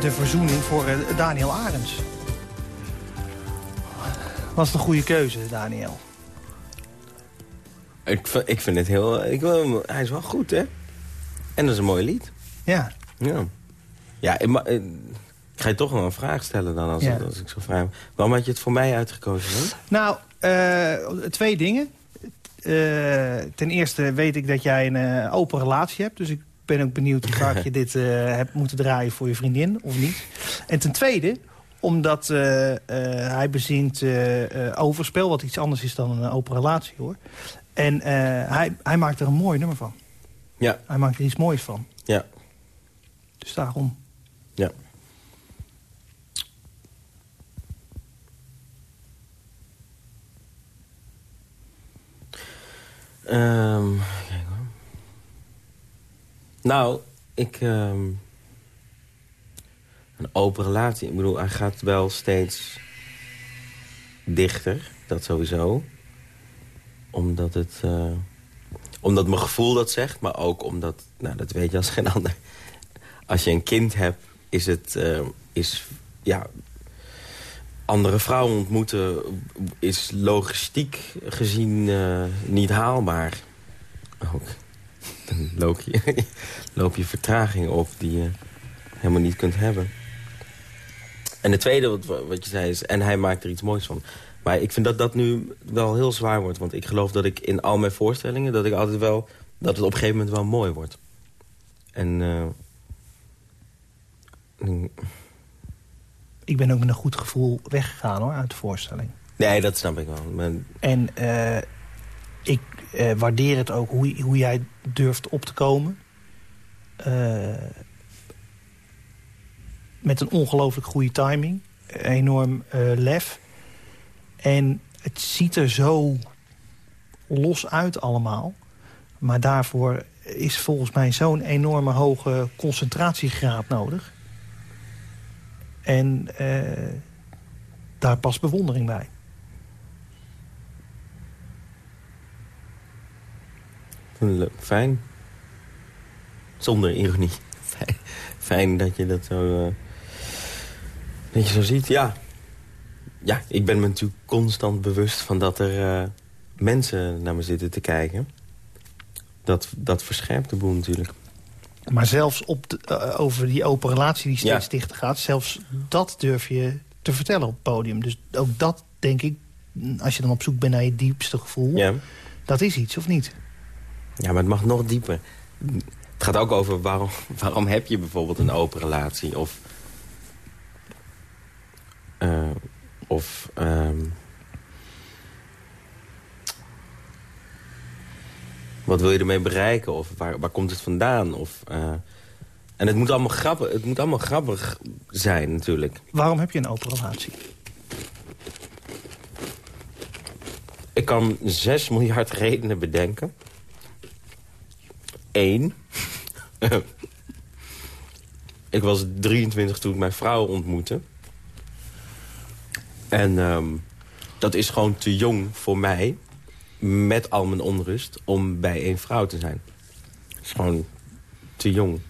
de verzoening voor eh, Daniel Arends. Was een goede keuze, Daniel? Ik, ik vind het heel... Ik, hij is wel goed, hè? En dat is een mooi lied. Ja. Ja. Ja, ik, ga je toch wel een vraag stellen dan, als, Ja. als ik zo vraag. Waarom had je het voor mij uitgekozen? Nou, eh, twee dingen. Eh, ten eerste weet ik dat jij een open relatie hebt. Dus ik ben ook benieuwd hoe vaak je dit eh, hebt moeten draaien voor je vriendin, of niet. En ten tweede, omdat eh, eh, hij bezingt eh, eh, overspel... wat iets anders is dan een open relatie, hoor. En hij, hij maakt er een mooi nummer van. Ja, Hij maakt er iets moois van. ja, Dus daarom. ja. Hoor. Nou, ik... ehm, een open relatie. Ik bedoel, hij gaat wel steeds dichter. Dat sowieso. Omdat het... eh, omdat mijn gevoel dat zegt, maar ook omdat... Nou, dat weet je als geen ander. Als je een kind hebt, is het... eh, is, ja, andere vrouwen ontmoeten is logistiek gezien eh, niet haalbaar. Ook. Dan loop je, loop je vertraging op die je helemaal niet kunt hebben. En het tweede wat, wat je zei is... en hij maakt er iets moois van. Maar ik vind dat dat nu wel heel zwaar wordt. Want ik geloof dat ik in al mijn voorstellingen... dat ik altijd wel... dat het op een gegeven moment wel mooi wordt. En... eh, Ik ben ook met een goed gevoel weggegaan hoor, uit de voorstelling. nee, dat snap ik wel. Maar, En eh, ik eh, waardeer het ook hoe, hoe jij durft op te komen. Eh, met een ongelooflijk goede timing. Enorm eh, lef. En het ziet er zo los uit allemaal. Maar daarvoor is volgens mij zo'n enorme hoge concentratiegraad nodig. En daar past bewondering bij. Fijn. Zonder ironie. Fijn, fijn dat je dat zo, eh, dat je zo ziet. Ja. ja, ik ben me natuurlijk constant bewust van dat er eh, mensen naar me zitten te kijken. Dat, dat verscherpt de boel natuurlijk. Maar zelfs op de- eh, over die open relatie die steeds Ja. dichter gaat... zelfs dat durf je te vertellen op het podium. Dus ook dat, denk ik, als je dan op zoek bent naar je diepste gevoel... Ja. dat is iets, of niet? Ja, maar het mag nog dieper. Het gaat ook over waarom, waarom heb je bijvoorbeeld een open relatie? Of... eh, of... ehm, wat wil je ermee bereiken? Of waar, waar komt het vandaan? Of, eh, en het moet, allemaal grappig, het moet allemaal grappig zijn natuurlijk. Waarom heb je een open relatie? Ik kan 6 miljard redenen bedenken. Ik was 23 toen ik mijn vrouw ontmoette. En ehm, dat is gewoon te jong voor mij, met al mijn onrust, om bij één vrouw te zijn. Het is gewoon te jong.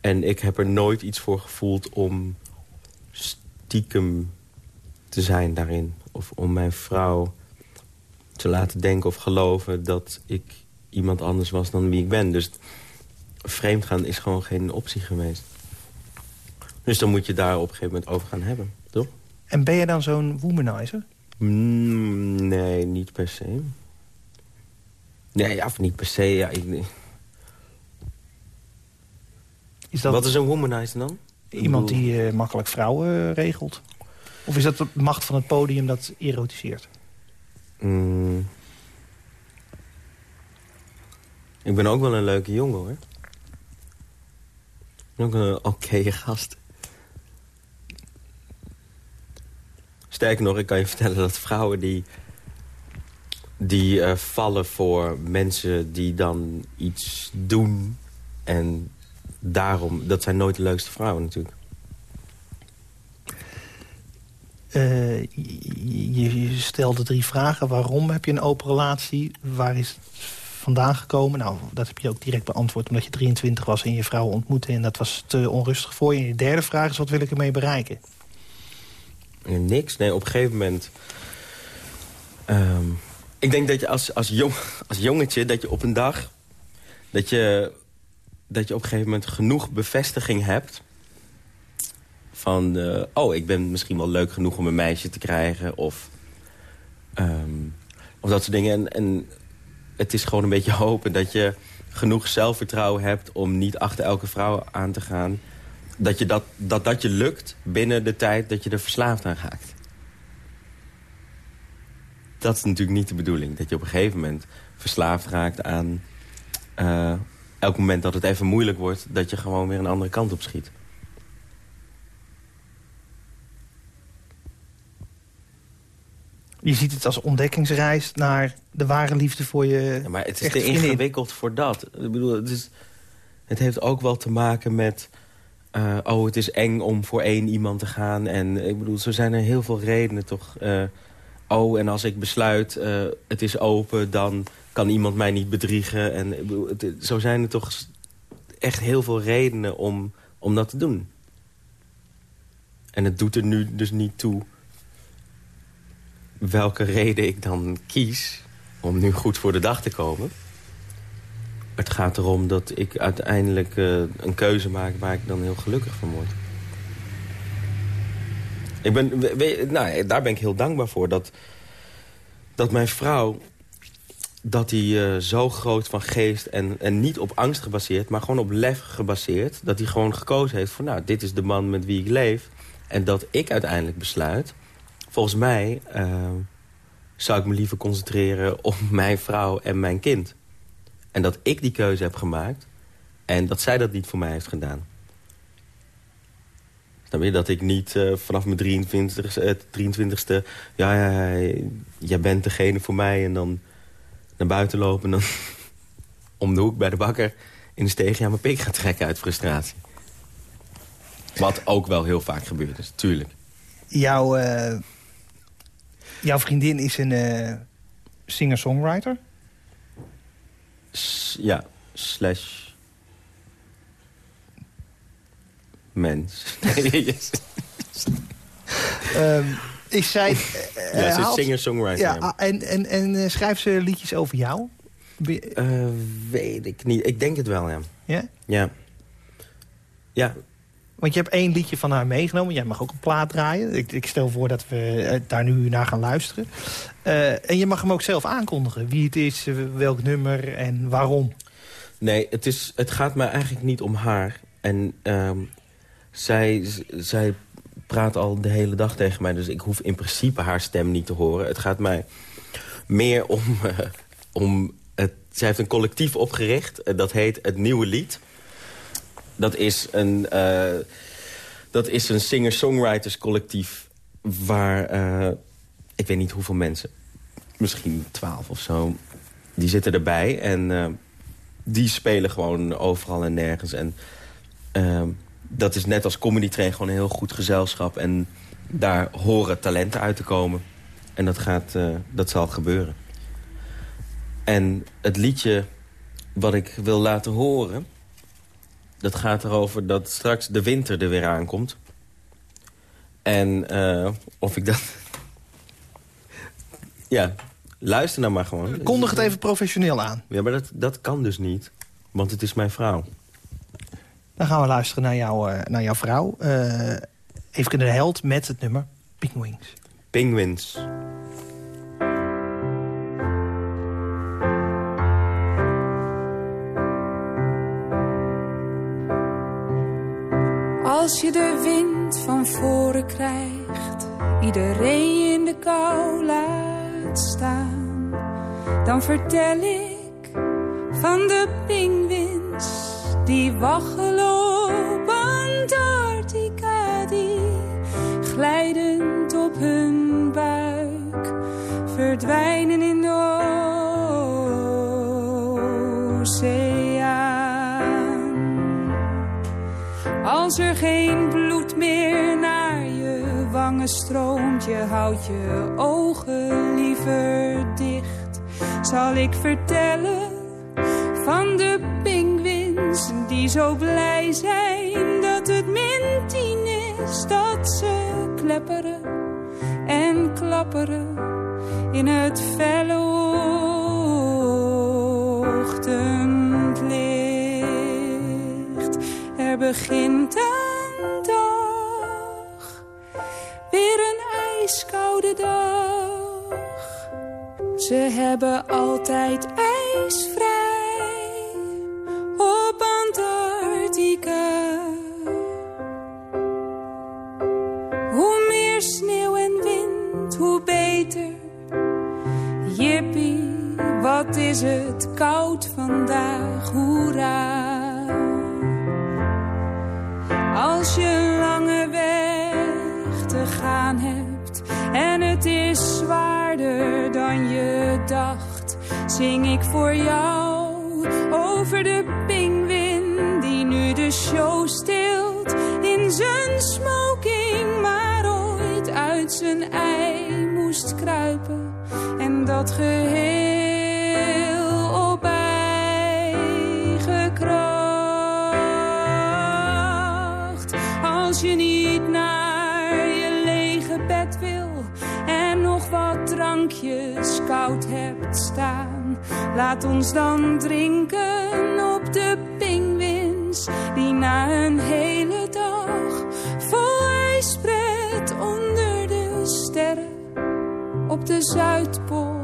En ik heb er nooit iets voor gevoeld om stiekem te zijn daarin. Of om mijn vrouw te laten denken of geloven dat ik iemand anders was dan wie ik ben. Dus vreemd gaan is gewoon geen optie geweest. Dus dan moet je daar op een gegeven moment over gaan hebben, toch? En ben je dan zo'n womanizer? Mm, nee, niet per se. Nee, ja, of niet per se. Ja, ik, Is dat Wat is een womanizer dan? iemand bedoel- die eh, makkelijk vrouwen eh, regelt? Of is dat de macht van het podium dat erotiseert? Mm. Ik ben ook wel een leuke jongen, hoor. Ook een oké gast. Sterker nog, ik kan je vertellen dat vrouwen die... die eh, vallen voor mensen die dan iets doen... en daarom... dat zijn nooit de leukste vrouwen natuurlijk. Eh, je, je stelde drie vragen. Waarom heb je een open relatie? Waar is het vandaan gekomen? Nou, dat heb je ook direct beantwoord omdat je 23 was en je vrouw ontmoette... en dat was te onrustig voor je. En je derde vraag is, wat wil ik ermee bereiken? Niks. Nee, op een gegeven moment... Ehm, ik denk dat je als, als, jong, als jongetje, dat je op een dag... dat je, dat je op een gegeven moment genoeg bevestiging hebt... van, uh, oh, ik ben misschien wel leuk genoeg om een meisje te krijgen... of, um, of dat soort dingen. En, en het is gewoon een beetje hopen dat je genoeg zelfvertrouwen hebt... om niet achter elke vrouw aan te gaan. Dat je dat, dat, dat je lukt binnen de tijd dat je er verslaafd aan raakt. Dat is natuurlijk niet de bedoeling. Dat je op een gegeven moment verslaafd raakt aan... Uh, elk moment dat het even moeilijk wordt... dat je gewoon weer een andere kant op schiet. Je ziet het als ontdekkingsreis naar de ware liefde voor je ja, Maar het is te ingewikkeld voor dat. Ik bedoel, het, is, het heeft ook wel te maken met... Uh, oh, het is eng om voor één iemand te gaan. En ik bedoel, zo zijn er heel veel redenen toch. Uh, oh, en als ik besluit, uh, het is open, dan kan iemand mij niet bedriegen. En ik bedoel, het, zo zijn er toch echt heel veel redenen om, om dat te doen. En het doet er nu dus niet toe welke reden ik dan kies om nu goed voor de dag te komen. Het gaat erom dat ik uiteindelijk uh, een keuze maak waar ik dan heel gelukkig van word. Ik ben, nou, daar ben ik heel dankbaar voor. Dat, dat mijn vrouw, dat die uh, zo groot van geest en, en niet op angst gebaseerd... maar gewoon op lef gebaseerd. Dat hij gewoon gekozen heeft voor, nou, dit is de man met wie ik leef. En dat ik uiteindelijk besluit volgens mij uh, zou ik me liever concentreren op mijn vrouw en mijn kind. En dat ik die keuze heb gemaakt en dat zij dat niet voor mij heeft gedaan. Dan weet je dat ik niet uh, vanaf mijn 23, uh, 23ste... Ja, ja, ja, jij bent degene voor mij en dan naar buiten lopen... en dan om de hoek bij de bakker in de steeg aan mijn pik gaan trekken uit frustratie. Wat ook wel heel vaak gebeurt is, tuurlijk. Jouw uh, Jouw vriendin is een uh, singer-songwriter? ja, slash... Mens. um, is zij... Uh, ja, ze is singer-songwriter. Ja, ja, En, en, en uh, schrijft ze liedjes over jou? Uh, weet ik niet. Ik denk het wel, ja. Ja? Ja. Ja, want je hebt één liedje van haar meegenomen. Jij mag ook een plaat draaien. Ik, ik stel voor dat we eh, daar nu naar gaan luisteren. Uh, en je mag hem ook zelf aankondigen. Wie het is, eh, welk nummer en waarom. Nee, het, is, het gaat mij eigenlijk niet om haar. En um, zij, zij praat al de hele dag tegen mij. Dus ik hoef in principe haar stem niet te horen. Het gaat mij meer om... Om het, zij heeft een collectief opgericht. dat heet Het Nieuwe Lied dat is een, uh, dat is een singer-songwriters collectief waar, uh, ik weet niet hoeveel mensen, misschien twaalf of zo, die zitten erbij. En uh, die spelen gewoon overal en nergens. En dat is net als Comedy Train gewoon een heel goed gezelschap. En daar horen talenten uit te komen. En dat, gaat, dat zal gebeuren. En het liedje wat ik wil laten horen dat gaat erover dat straks de winter er weer aankomt. En uh, of ik dat... ja, luister nou maar gewoon. Kondig het even professioneel aan. Ja, maar dat, dat kan dus niet. Want het is mijn vrouw. Dan gaan we luisteren naar, jou, uh, naar jouw vrouw. Uh, even de held met het nummer Penguins. Penguins. Als je de wind van voren krijgt, iedereen in de kou laat staan, dan vertel ik van de pinguïns die waggelen op Antarctica, die glijdend op hun buik verdwijnen Als er geen bloed meer naar je wangen stroomt, je houdt je ogen liever dicht. Zal ik vertellen van de pinguïns die zo blij zijn dat het min tien is dat ze klepperen en klapperen in het felle Er begint een dag, weer een ijskoude dag. Ze hebben altijd ijsvrij op Antarctica. Hoe meer sneeuw en wind, hoe beter. Jippie, wat is het koud vandaag, hoera. Als je lange weg te gaan hebt en het is zwaarder dan je dacht, zing ik voor jou over de pinguïn die nu de show stilt in zijn smoking, maar ooit uit zijn ei moest kruipen. En dat geheel koud hebt staan, laat ons dan drinken op de pinguïns die na een hele dag vol ijspret onder de sterren op de Zuidpool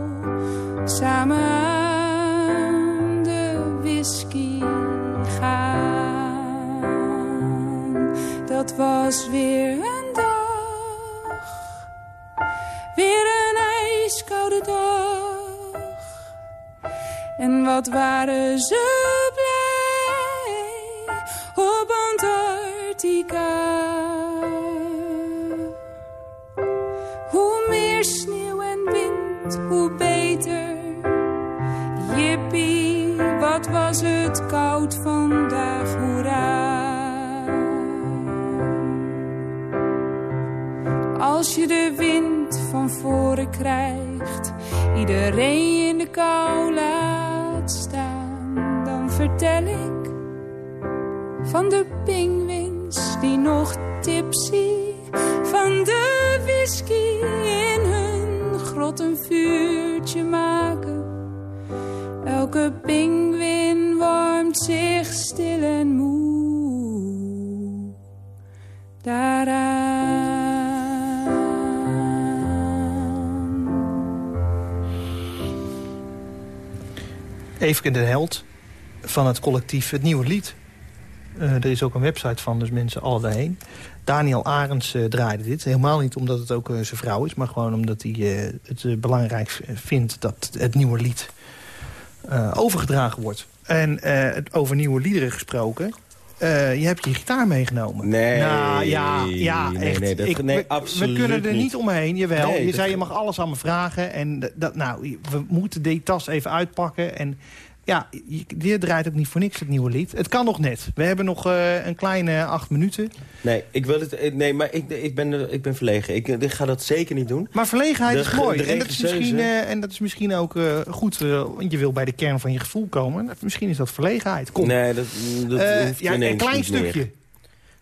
samen aan de whisky gaan. Dat was weer En wat waren ze blij op Antarctica. Hoe meer sneeuw en wind, hoe beter. Jippie, wat was het koud vandaag, hoera. Als je de wind van voren krijgt, iedereen in de kou laat staan, dan vertel ik van de pinguïns die nog tipsy van de whisky in hun grot een vuurtje maken. Elke pinguïn warmt zich stil en moe daaraan. Even de held van het collectief Het Nieuwe Lied. Eh, er is ook een website van, dus mensen alle daarheen. Daniel Arends eh, draaide dit. Helemaal niet omdat het ook eh, zijn vrouw is... maar gewoon omdat hij het belangrijk vindt dat het nieuwe lied overgedragen wordt. En over nieuwe liederen gesproken... eh, je hebt je gitaar meegenomen. Nee. Nou, ja, ja, Nee, echt. nee, dat- Ik- nee, we- absoluut We kunnen er niet, niet. omheen, jawel. Je zei, je mag alles aan me vragen. En dat, nou, we moeten die tas even uitpakken. En ja, je, dit draait ook niet voor niks, het nieuwe lied. Het kan nog net. We hebben nog eh, een kleine acht minuten. Nee, ik wil het. eh, Nee, maar ik, ik, ben, ik ben verlegen. Ik, ik ga dat zeker niet doen. Maar verlegenheid De is mooi. En dat is, misschien, eh, en dat is misschien ook eh, goed, eh, want je wil bij de kern van je gevoel komen. Misschien is dat verlegenheid. Kom, Nee, dat, dat Eh, hoeft ja, een klein meer. stukje.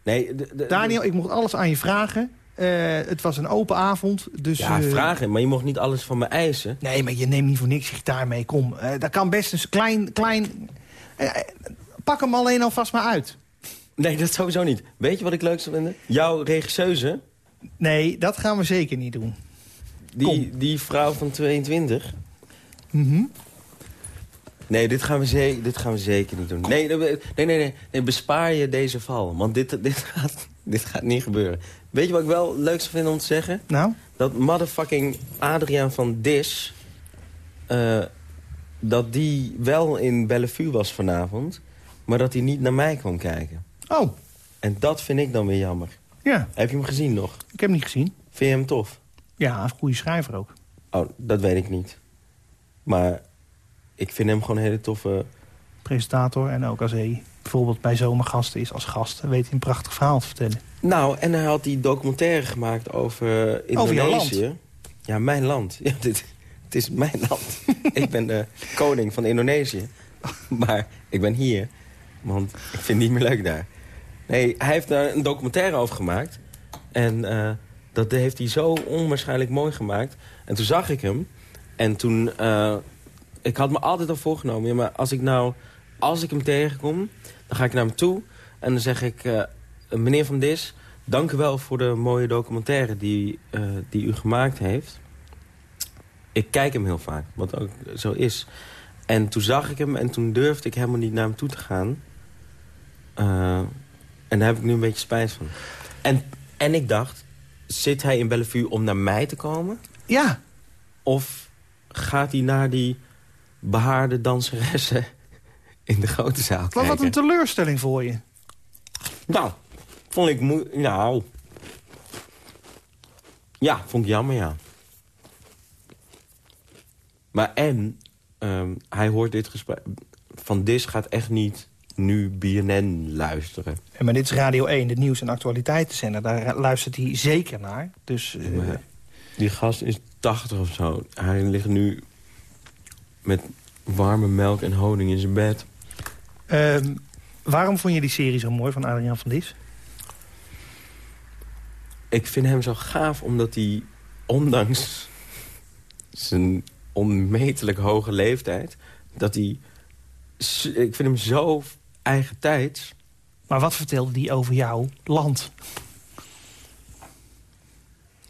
Nee, Daniel, ik mocht alles aan je vragen. Eh, het was een open avond. Dus, Ja, eh, vragen, maar je mocht niet alles van me eisen. Nee, maar je neemt niet voor niks gitaar mee. Kom, Eh dat kan best een klein... klein pak hem alleen alvast maar uit. Nee, dat sowieso niet. Weet je wat ik leuk zou vinden? Jouw regisseuse, Nee, dat gaan we zeker niet doen. die, die vrouw van 22... Mhm. Nee, dit gaan, we dit gaan we zeker niet doen. Nee, nee, nee, nee, nee, nee, bespaar je deze val. Want dit, dit, gaat, dit gaat niet gebeuren. Weet je wat ik wel leuk zou vinden om te zeggen? Nou? Dat motherfucking Adriaan van Dis... eh, dat die wel in Bellevue was vanavond... maar dat hij niet naar mij kwam kijken. Oh, En dat vind ik dan weer jammer. ja. Heb je hem gezien nog? Ik heb hem niet gezien. Vind je hem tof? Ja, een goede schrijver ook. Oh, dat weet ik niet. Maar ik vind hem gewoon een hele toffe... Presentator en ook als hij bijvoorbeeld bij zomergasten is als gast... weet hij een prachtig verhaal te vertellen. Nou, en hij had die documentaire gemaakt over eh, Over Indonesië. Ja, mijn land. Ja, dit, het is mijn land. ik ben de koning van Indonesië. maar ik ben hier. Want ik vind het niet meer leuk daar. Nee, hij heeft daar een documentaire over gemaakt. En eh, dat heeft hij zo onwaarschijnlijk mooi gemaakt. En toen zag ik hem. En toen... eh, ik had me altijd al voorgenomen... Ja, maar als ik nou... Als ik hem tegenkom... Dan ga ik naar hem toe. En dan zeg ik... eh, meneer Van Dis... Dank u wel voor de mooie documentaire die, eh, die u gemaakt heeft. Ik kijk hem heel vaak, wat ook zo is. En toen zag ik hem en toen durfde ik helemaal niet naar hem toe te gaan. Eh, en daar heb ik nu een beetje spijt van. En, en ik dacht, zit hij in Bellevue om naar mij te komen? Ja, Of gaat hij naar die behaarde danseressen in de grote zaal maar wat een teleurstelling voor je. Nou, vond ik moe... Nou... Ja, vond ik jammer, ja. Maar en, ehm, hij hoort dit gesprek... Van Dis gaat echt niet nu BNN luisteren. En maar dit is Radio 1, de nieuws- en actualiteitenzender. Daar luistert hij zeker naar. Dus eh, die gast is 80 of zo. Hij ligt nu met warme melk en honing in zijn bed. Ehm, waarom vond je die serie zo mooi van Adriaan van Dis? Ik vind hem zo gaaf omdat hij, ondanks zijn onmetelijk hoge leeftijd... dat hij... Ik vind hem zo eigen tijds. Maar wat vertelde die over jouw land?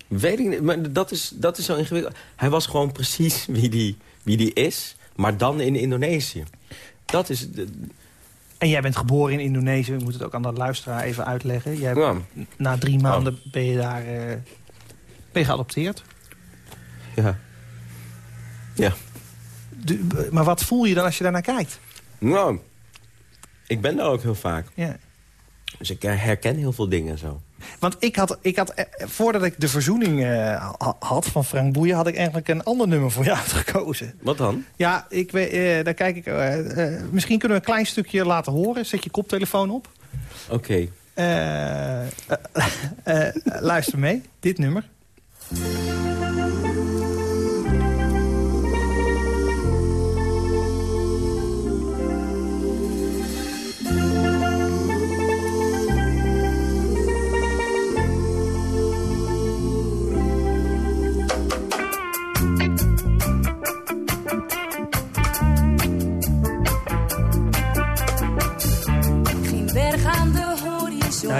Weet ik niet, maar dat is, dat is zo ingewikkeld. Hij was gewoon precies wie die, wie die is, maar dan in Indonesië. Dat is... En jij bent geboren in Indonesië. Ik moet het ook aan de luisteraar even uitleggen. Jij, Ja. Na drie maanden ben je daar eh, ben je geadopteerd. Ja. Ja. Maar wat voel je dan als je daarnaar kijkt? Nou, ik ben daar ook heel vaak. Ja. Dus ik herken heel veel dingen zo. Want ik had, ik had, eh, voordat ik de verzoening eh, ha- had van Frank Boeien... had ik eigenlijk een ander nummer voor je uitgekozen. Wat dan? Ja, ik, eh, daar kijk ik... eh, misschien kunnen we een klein stukje laten horen. Zet je koptelefoon op. Oké. Luister mee, dit nummer.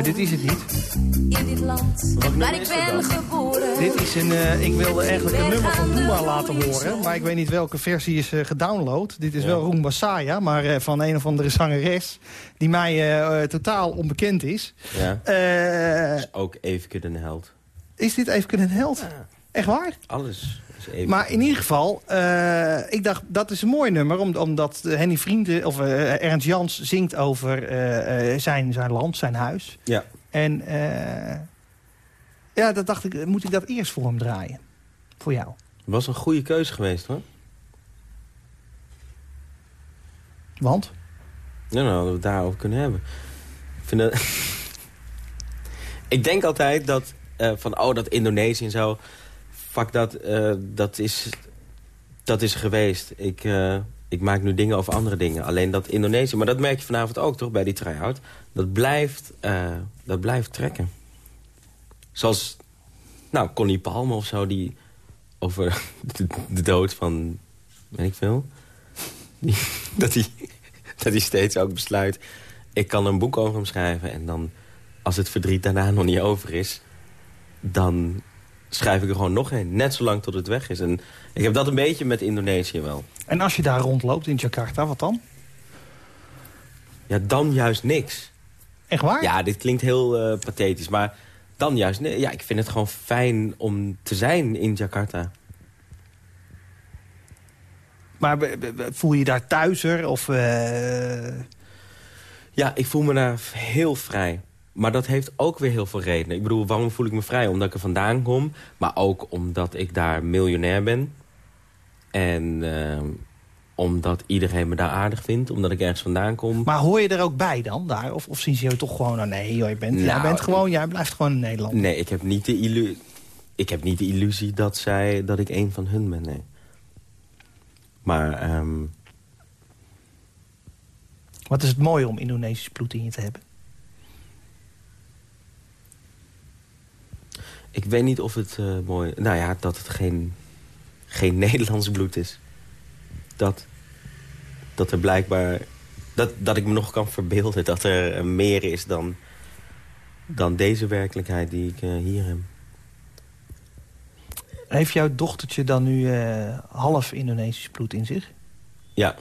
Dit is het niet. in dit land waar ik ben geboren. Dit is een, eh, ik wilde eigenlijk een nummer van Boema laten horen. Maar ik weet niet welke versie is eh, gedownload. Dit is wel Roomba Saya, maar eh, van een of andere zangeres... die mij totaal onbekend is. Ja. Eh, Is ook even een held. is dit even een held? Echt waar? Alles even. Maar in ieder geval, eh, ik dacht, dat is een mooi nummer... om- omdat Henny Vrienden, of eh, Ernst Jans zingt over eh, zijn, zijn land, zijn huis. Ja. En ja, dat dacht ik, moet ik dat eerst voor hem draaien? Voor jou. Was een goede keuze geweest, hoor. Want? Ja, nou, hadden we het daarover kunnen hebben. Ik, vind dat... ik denk altijd dat van, oh, dat Indonesië en zo... Fuck, dat, eh, dat, is, dat is geweest. Ik, eh, ik maak nu dingen over andere dingen. Alleen dat Indonesië, maar dat merk je vanavond ook toch bij die try-out. Dat blijft, eh, dat blijft trekken. Zoals, nou, Connie Palme of zo, die over de, dood van, weet ik veel... Dat hij dat steeds ook besluit... ik kan een boek over hem schrijven... en dan, als het verdriet daarna nog niet over is... dan schrijf ik er gewoon nog een. Net zolang tot het weg is. En ik heb dat een beetje met Indonesië wel. En als je daar rondloopt in Jakarta, wat dan? Ja, dan juist niks. Echt waar? Ja, dit klinkt heel eh, pathetisch, maar dan juist... Nee, ja, ik vind het gewoon fijn om te zijn in Jakarta. Maar voel je je daar thuiser? Of, eh, Ja, ik voel me daar heel vrij. Maar dat heeft ook weer heel veel redenen. Ik bedoel, waarom voel ik me vrij? Omdat ik er vandaan kom. Maar ook omdat ik daar miljonair ben. En ehm, omdat iedereen me daar aardig vindt. Omdat ik ergens vandaan kom. Maar hoor je er ook bij dan, daar? Of, of zien ze je toch gewoon, nou nee, joh, je bent, jij, Nou, bent gewoon, jij blijft gewoon in Nederland. Nee, ik heb niet de, illu ik heb niet de illusie dat, zij, dat ik een van hun ben, nee. Maar, ehm, Wat is het mooie om Indonesisch bloed in je te hebben? Ik weet niet of het uh, mooi... Nou ja, dat het geen, geen Nederlands bloed is. Dat, dat er blijkbaar... Dat, dat ik me nog kan verbeelden dat er meer is dan, dan deze werkelijkheid die ik uh, hier heb. Heeft jouw dochtertje dan nu uh, half Indonesisch bloed in zich? Ja.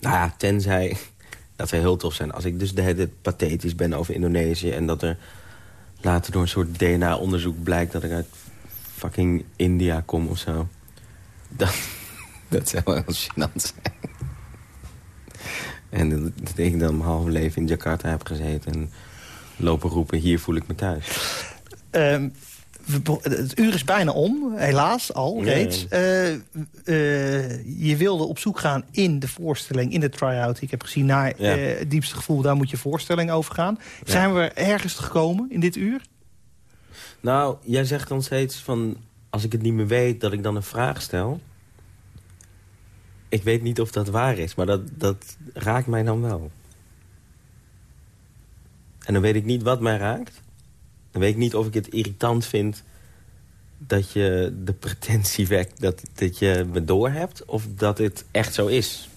Nou ja, tenzij... Dat zou heel tof zijn als ik dus de hele pathetisch ben over Indonesië... en dat er later door een soort DNA-onderzoek blijkt... dat ik uit fucking India kom of zo. Dat, dat zou wel gênant zijn. En dat, ik dan mijn halve leven in Jakarta heb gezeten... en lopen roepen, hier voel ik me thuis. Um, het uur is bijna om, helaas al reeds. Uh, uh, je wilde op zoek gaan in de voorstelling, in de try-out. Ik heb gezien naar ja. uh, het diepste gevoel, daar moet je voorstelling over gaan. Zijn we ergens gekomen in dit uur? Nou, jij zegt dan steeds van... als ik het niet meer weet, dat ik dan een vraag stel. Ik weet niet of dat waar is, maar dat, dat raakt mij dan wel. En dan weet ik niet wat mij raakt. Dan weet ik niet of ik het irritant vind dat je de pretentie wekt dat, dat je me doorhebt... of dat het echt zo is.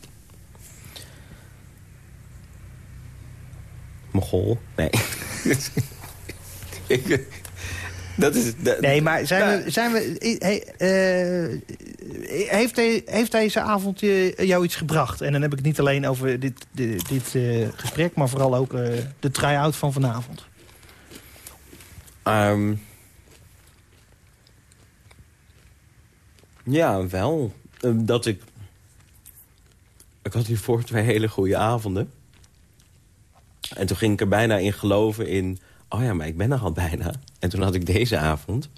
Mogol? Nee. dat is... Dat, nee, maar zijn we... Zijn we uh, heeft, de, heeft deze avond jou iets gebracht? En dan heb ik het niet alleen over dit, dit, dit uh, gesprek... maar vooral ook uh, de try-out van vanavond. Um, ja, wel. Um, dat ik... Ik had hiervoor twee hele goede avonden. En toen ging ik er bijna in geloven in... Oh ja, maar ik ben er al bijna. En toen had ik deze avond,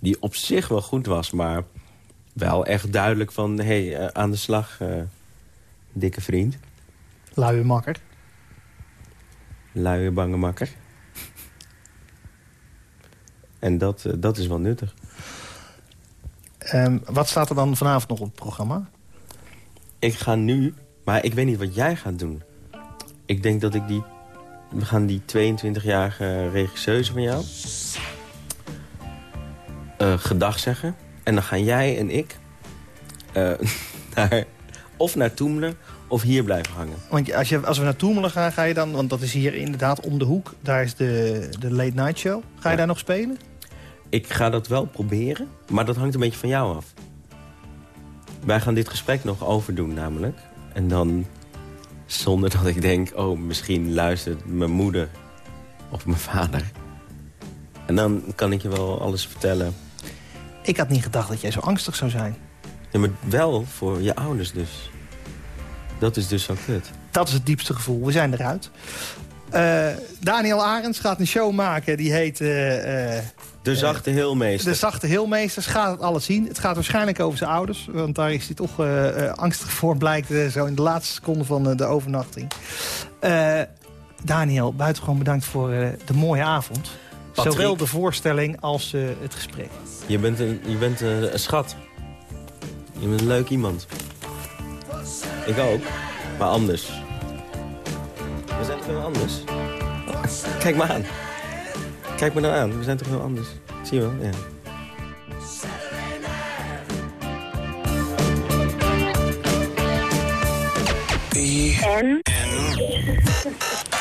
die op zich wel goed was... maar wel echt duidelijk van... hé, hey, uh, aan de slag, uh, dikke vriend. Luie makker. Luie bange makker. En dat, uh, dat is wel nuttig. Um, wat staat er dan vanavond nog op het programma? Ik ga nu, maar ik weet niet wat jij gaat doen. Ik denk dat ik die... We gaan die 22-jarige regisseuse van jou... Uh, gedag zeggen. En dan gaan jij en ik... Uh, naar, of naar Toemelen of hier blijven hangen. Want als, je, als we naar Toemelen gaan, ga je dan... want dat is hier inderdaad om de hoek. Daar is de, de late night show. Ga je daar nog spelen? Ik ga dat wel proberen, maar dat hangt een beetje van jou af. Wij gaan dit gesprek nog overdoen namelijk. En dan zonder dat ik denk... oh, misschien luistert mijn moeder of mijn vader. En dan kan ik je wel alles vertellen. Ik had niet gedacht dat jij zo angstig zou zijn. Ja, maar wel voor je ouders dus. Dat is dus zo kut. Dat is het diepste gevoel. We zijn eruit. Uh, Daniel Arends gaat een show maken. Die heet... Uh, uh, de Zachte Heelmeester. De Zachte Heelmeesters gaat het alles zien. Het gaat waarschijnlijk over zijn ouders. Want daar is hij toch angstig voor, blijkt zo in de laatste seconde van de overnachting. Daniel, buitengewoon bedankt voor de mooie avond. Patrick. Zowel de voorstelling als het gesprek. Je bent, een, je bent een, een schat. Je bent een leuk iemand. Ik ook, maar anders. We zijn toch heel anders? Kijk me aan. Kijk me nou aan, we zijn toch heel anders. Zie je wel, ja. En?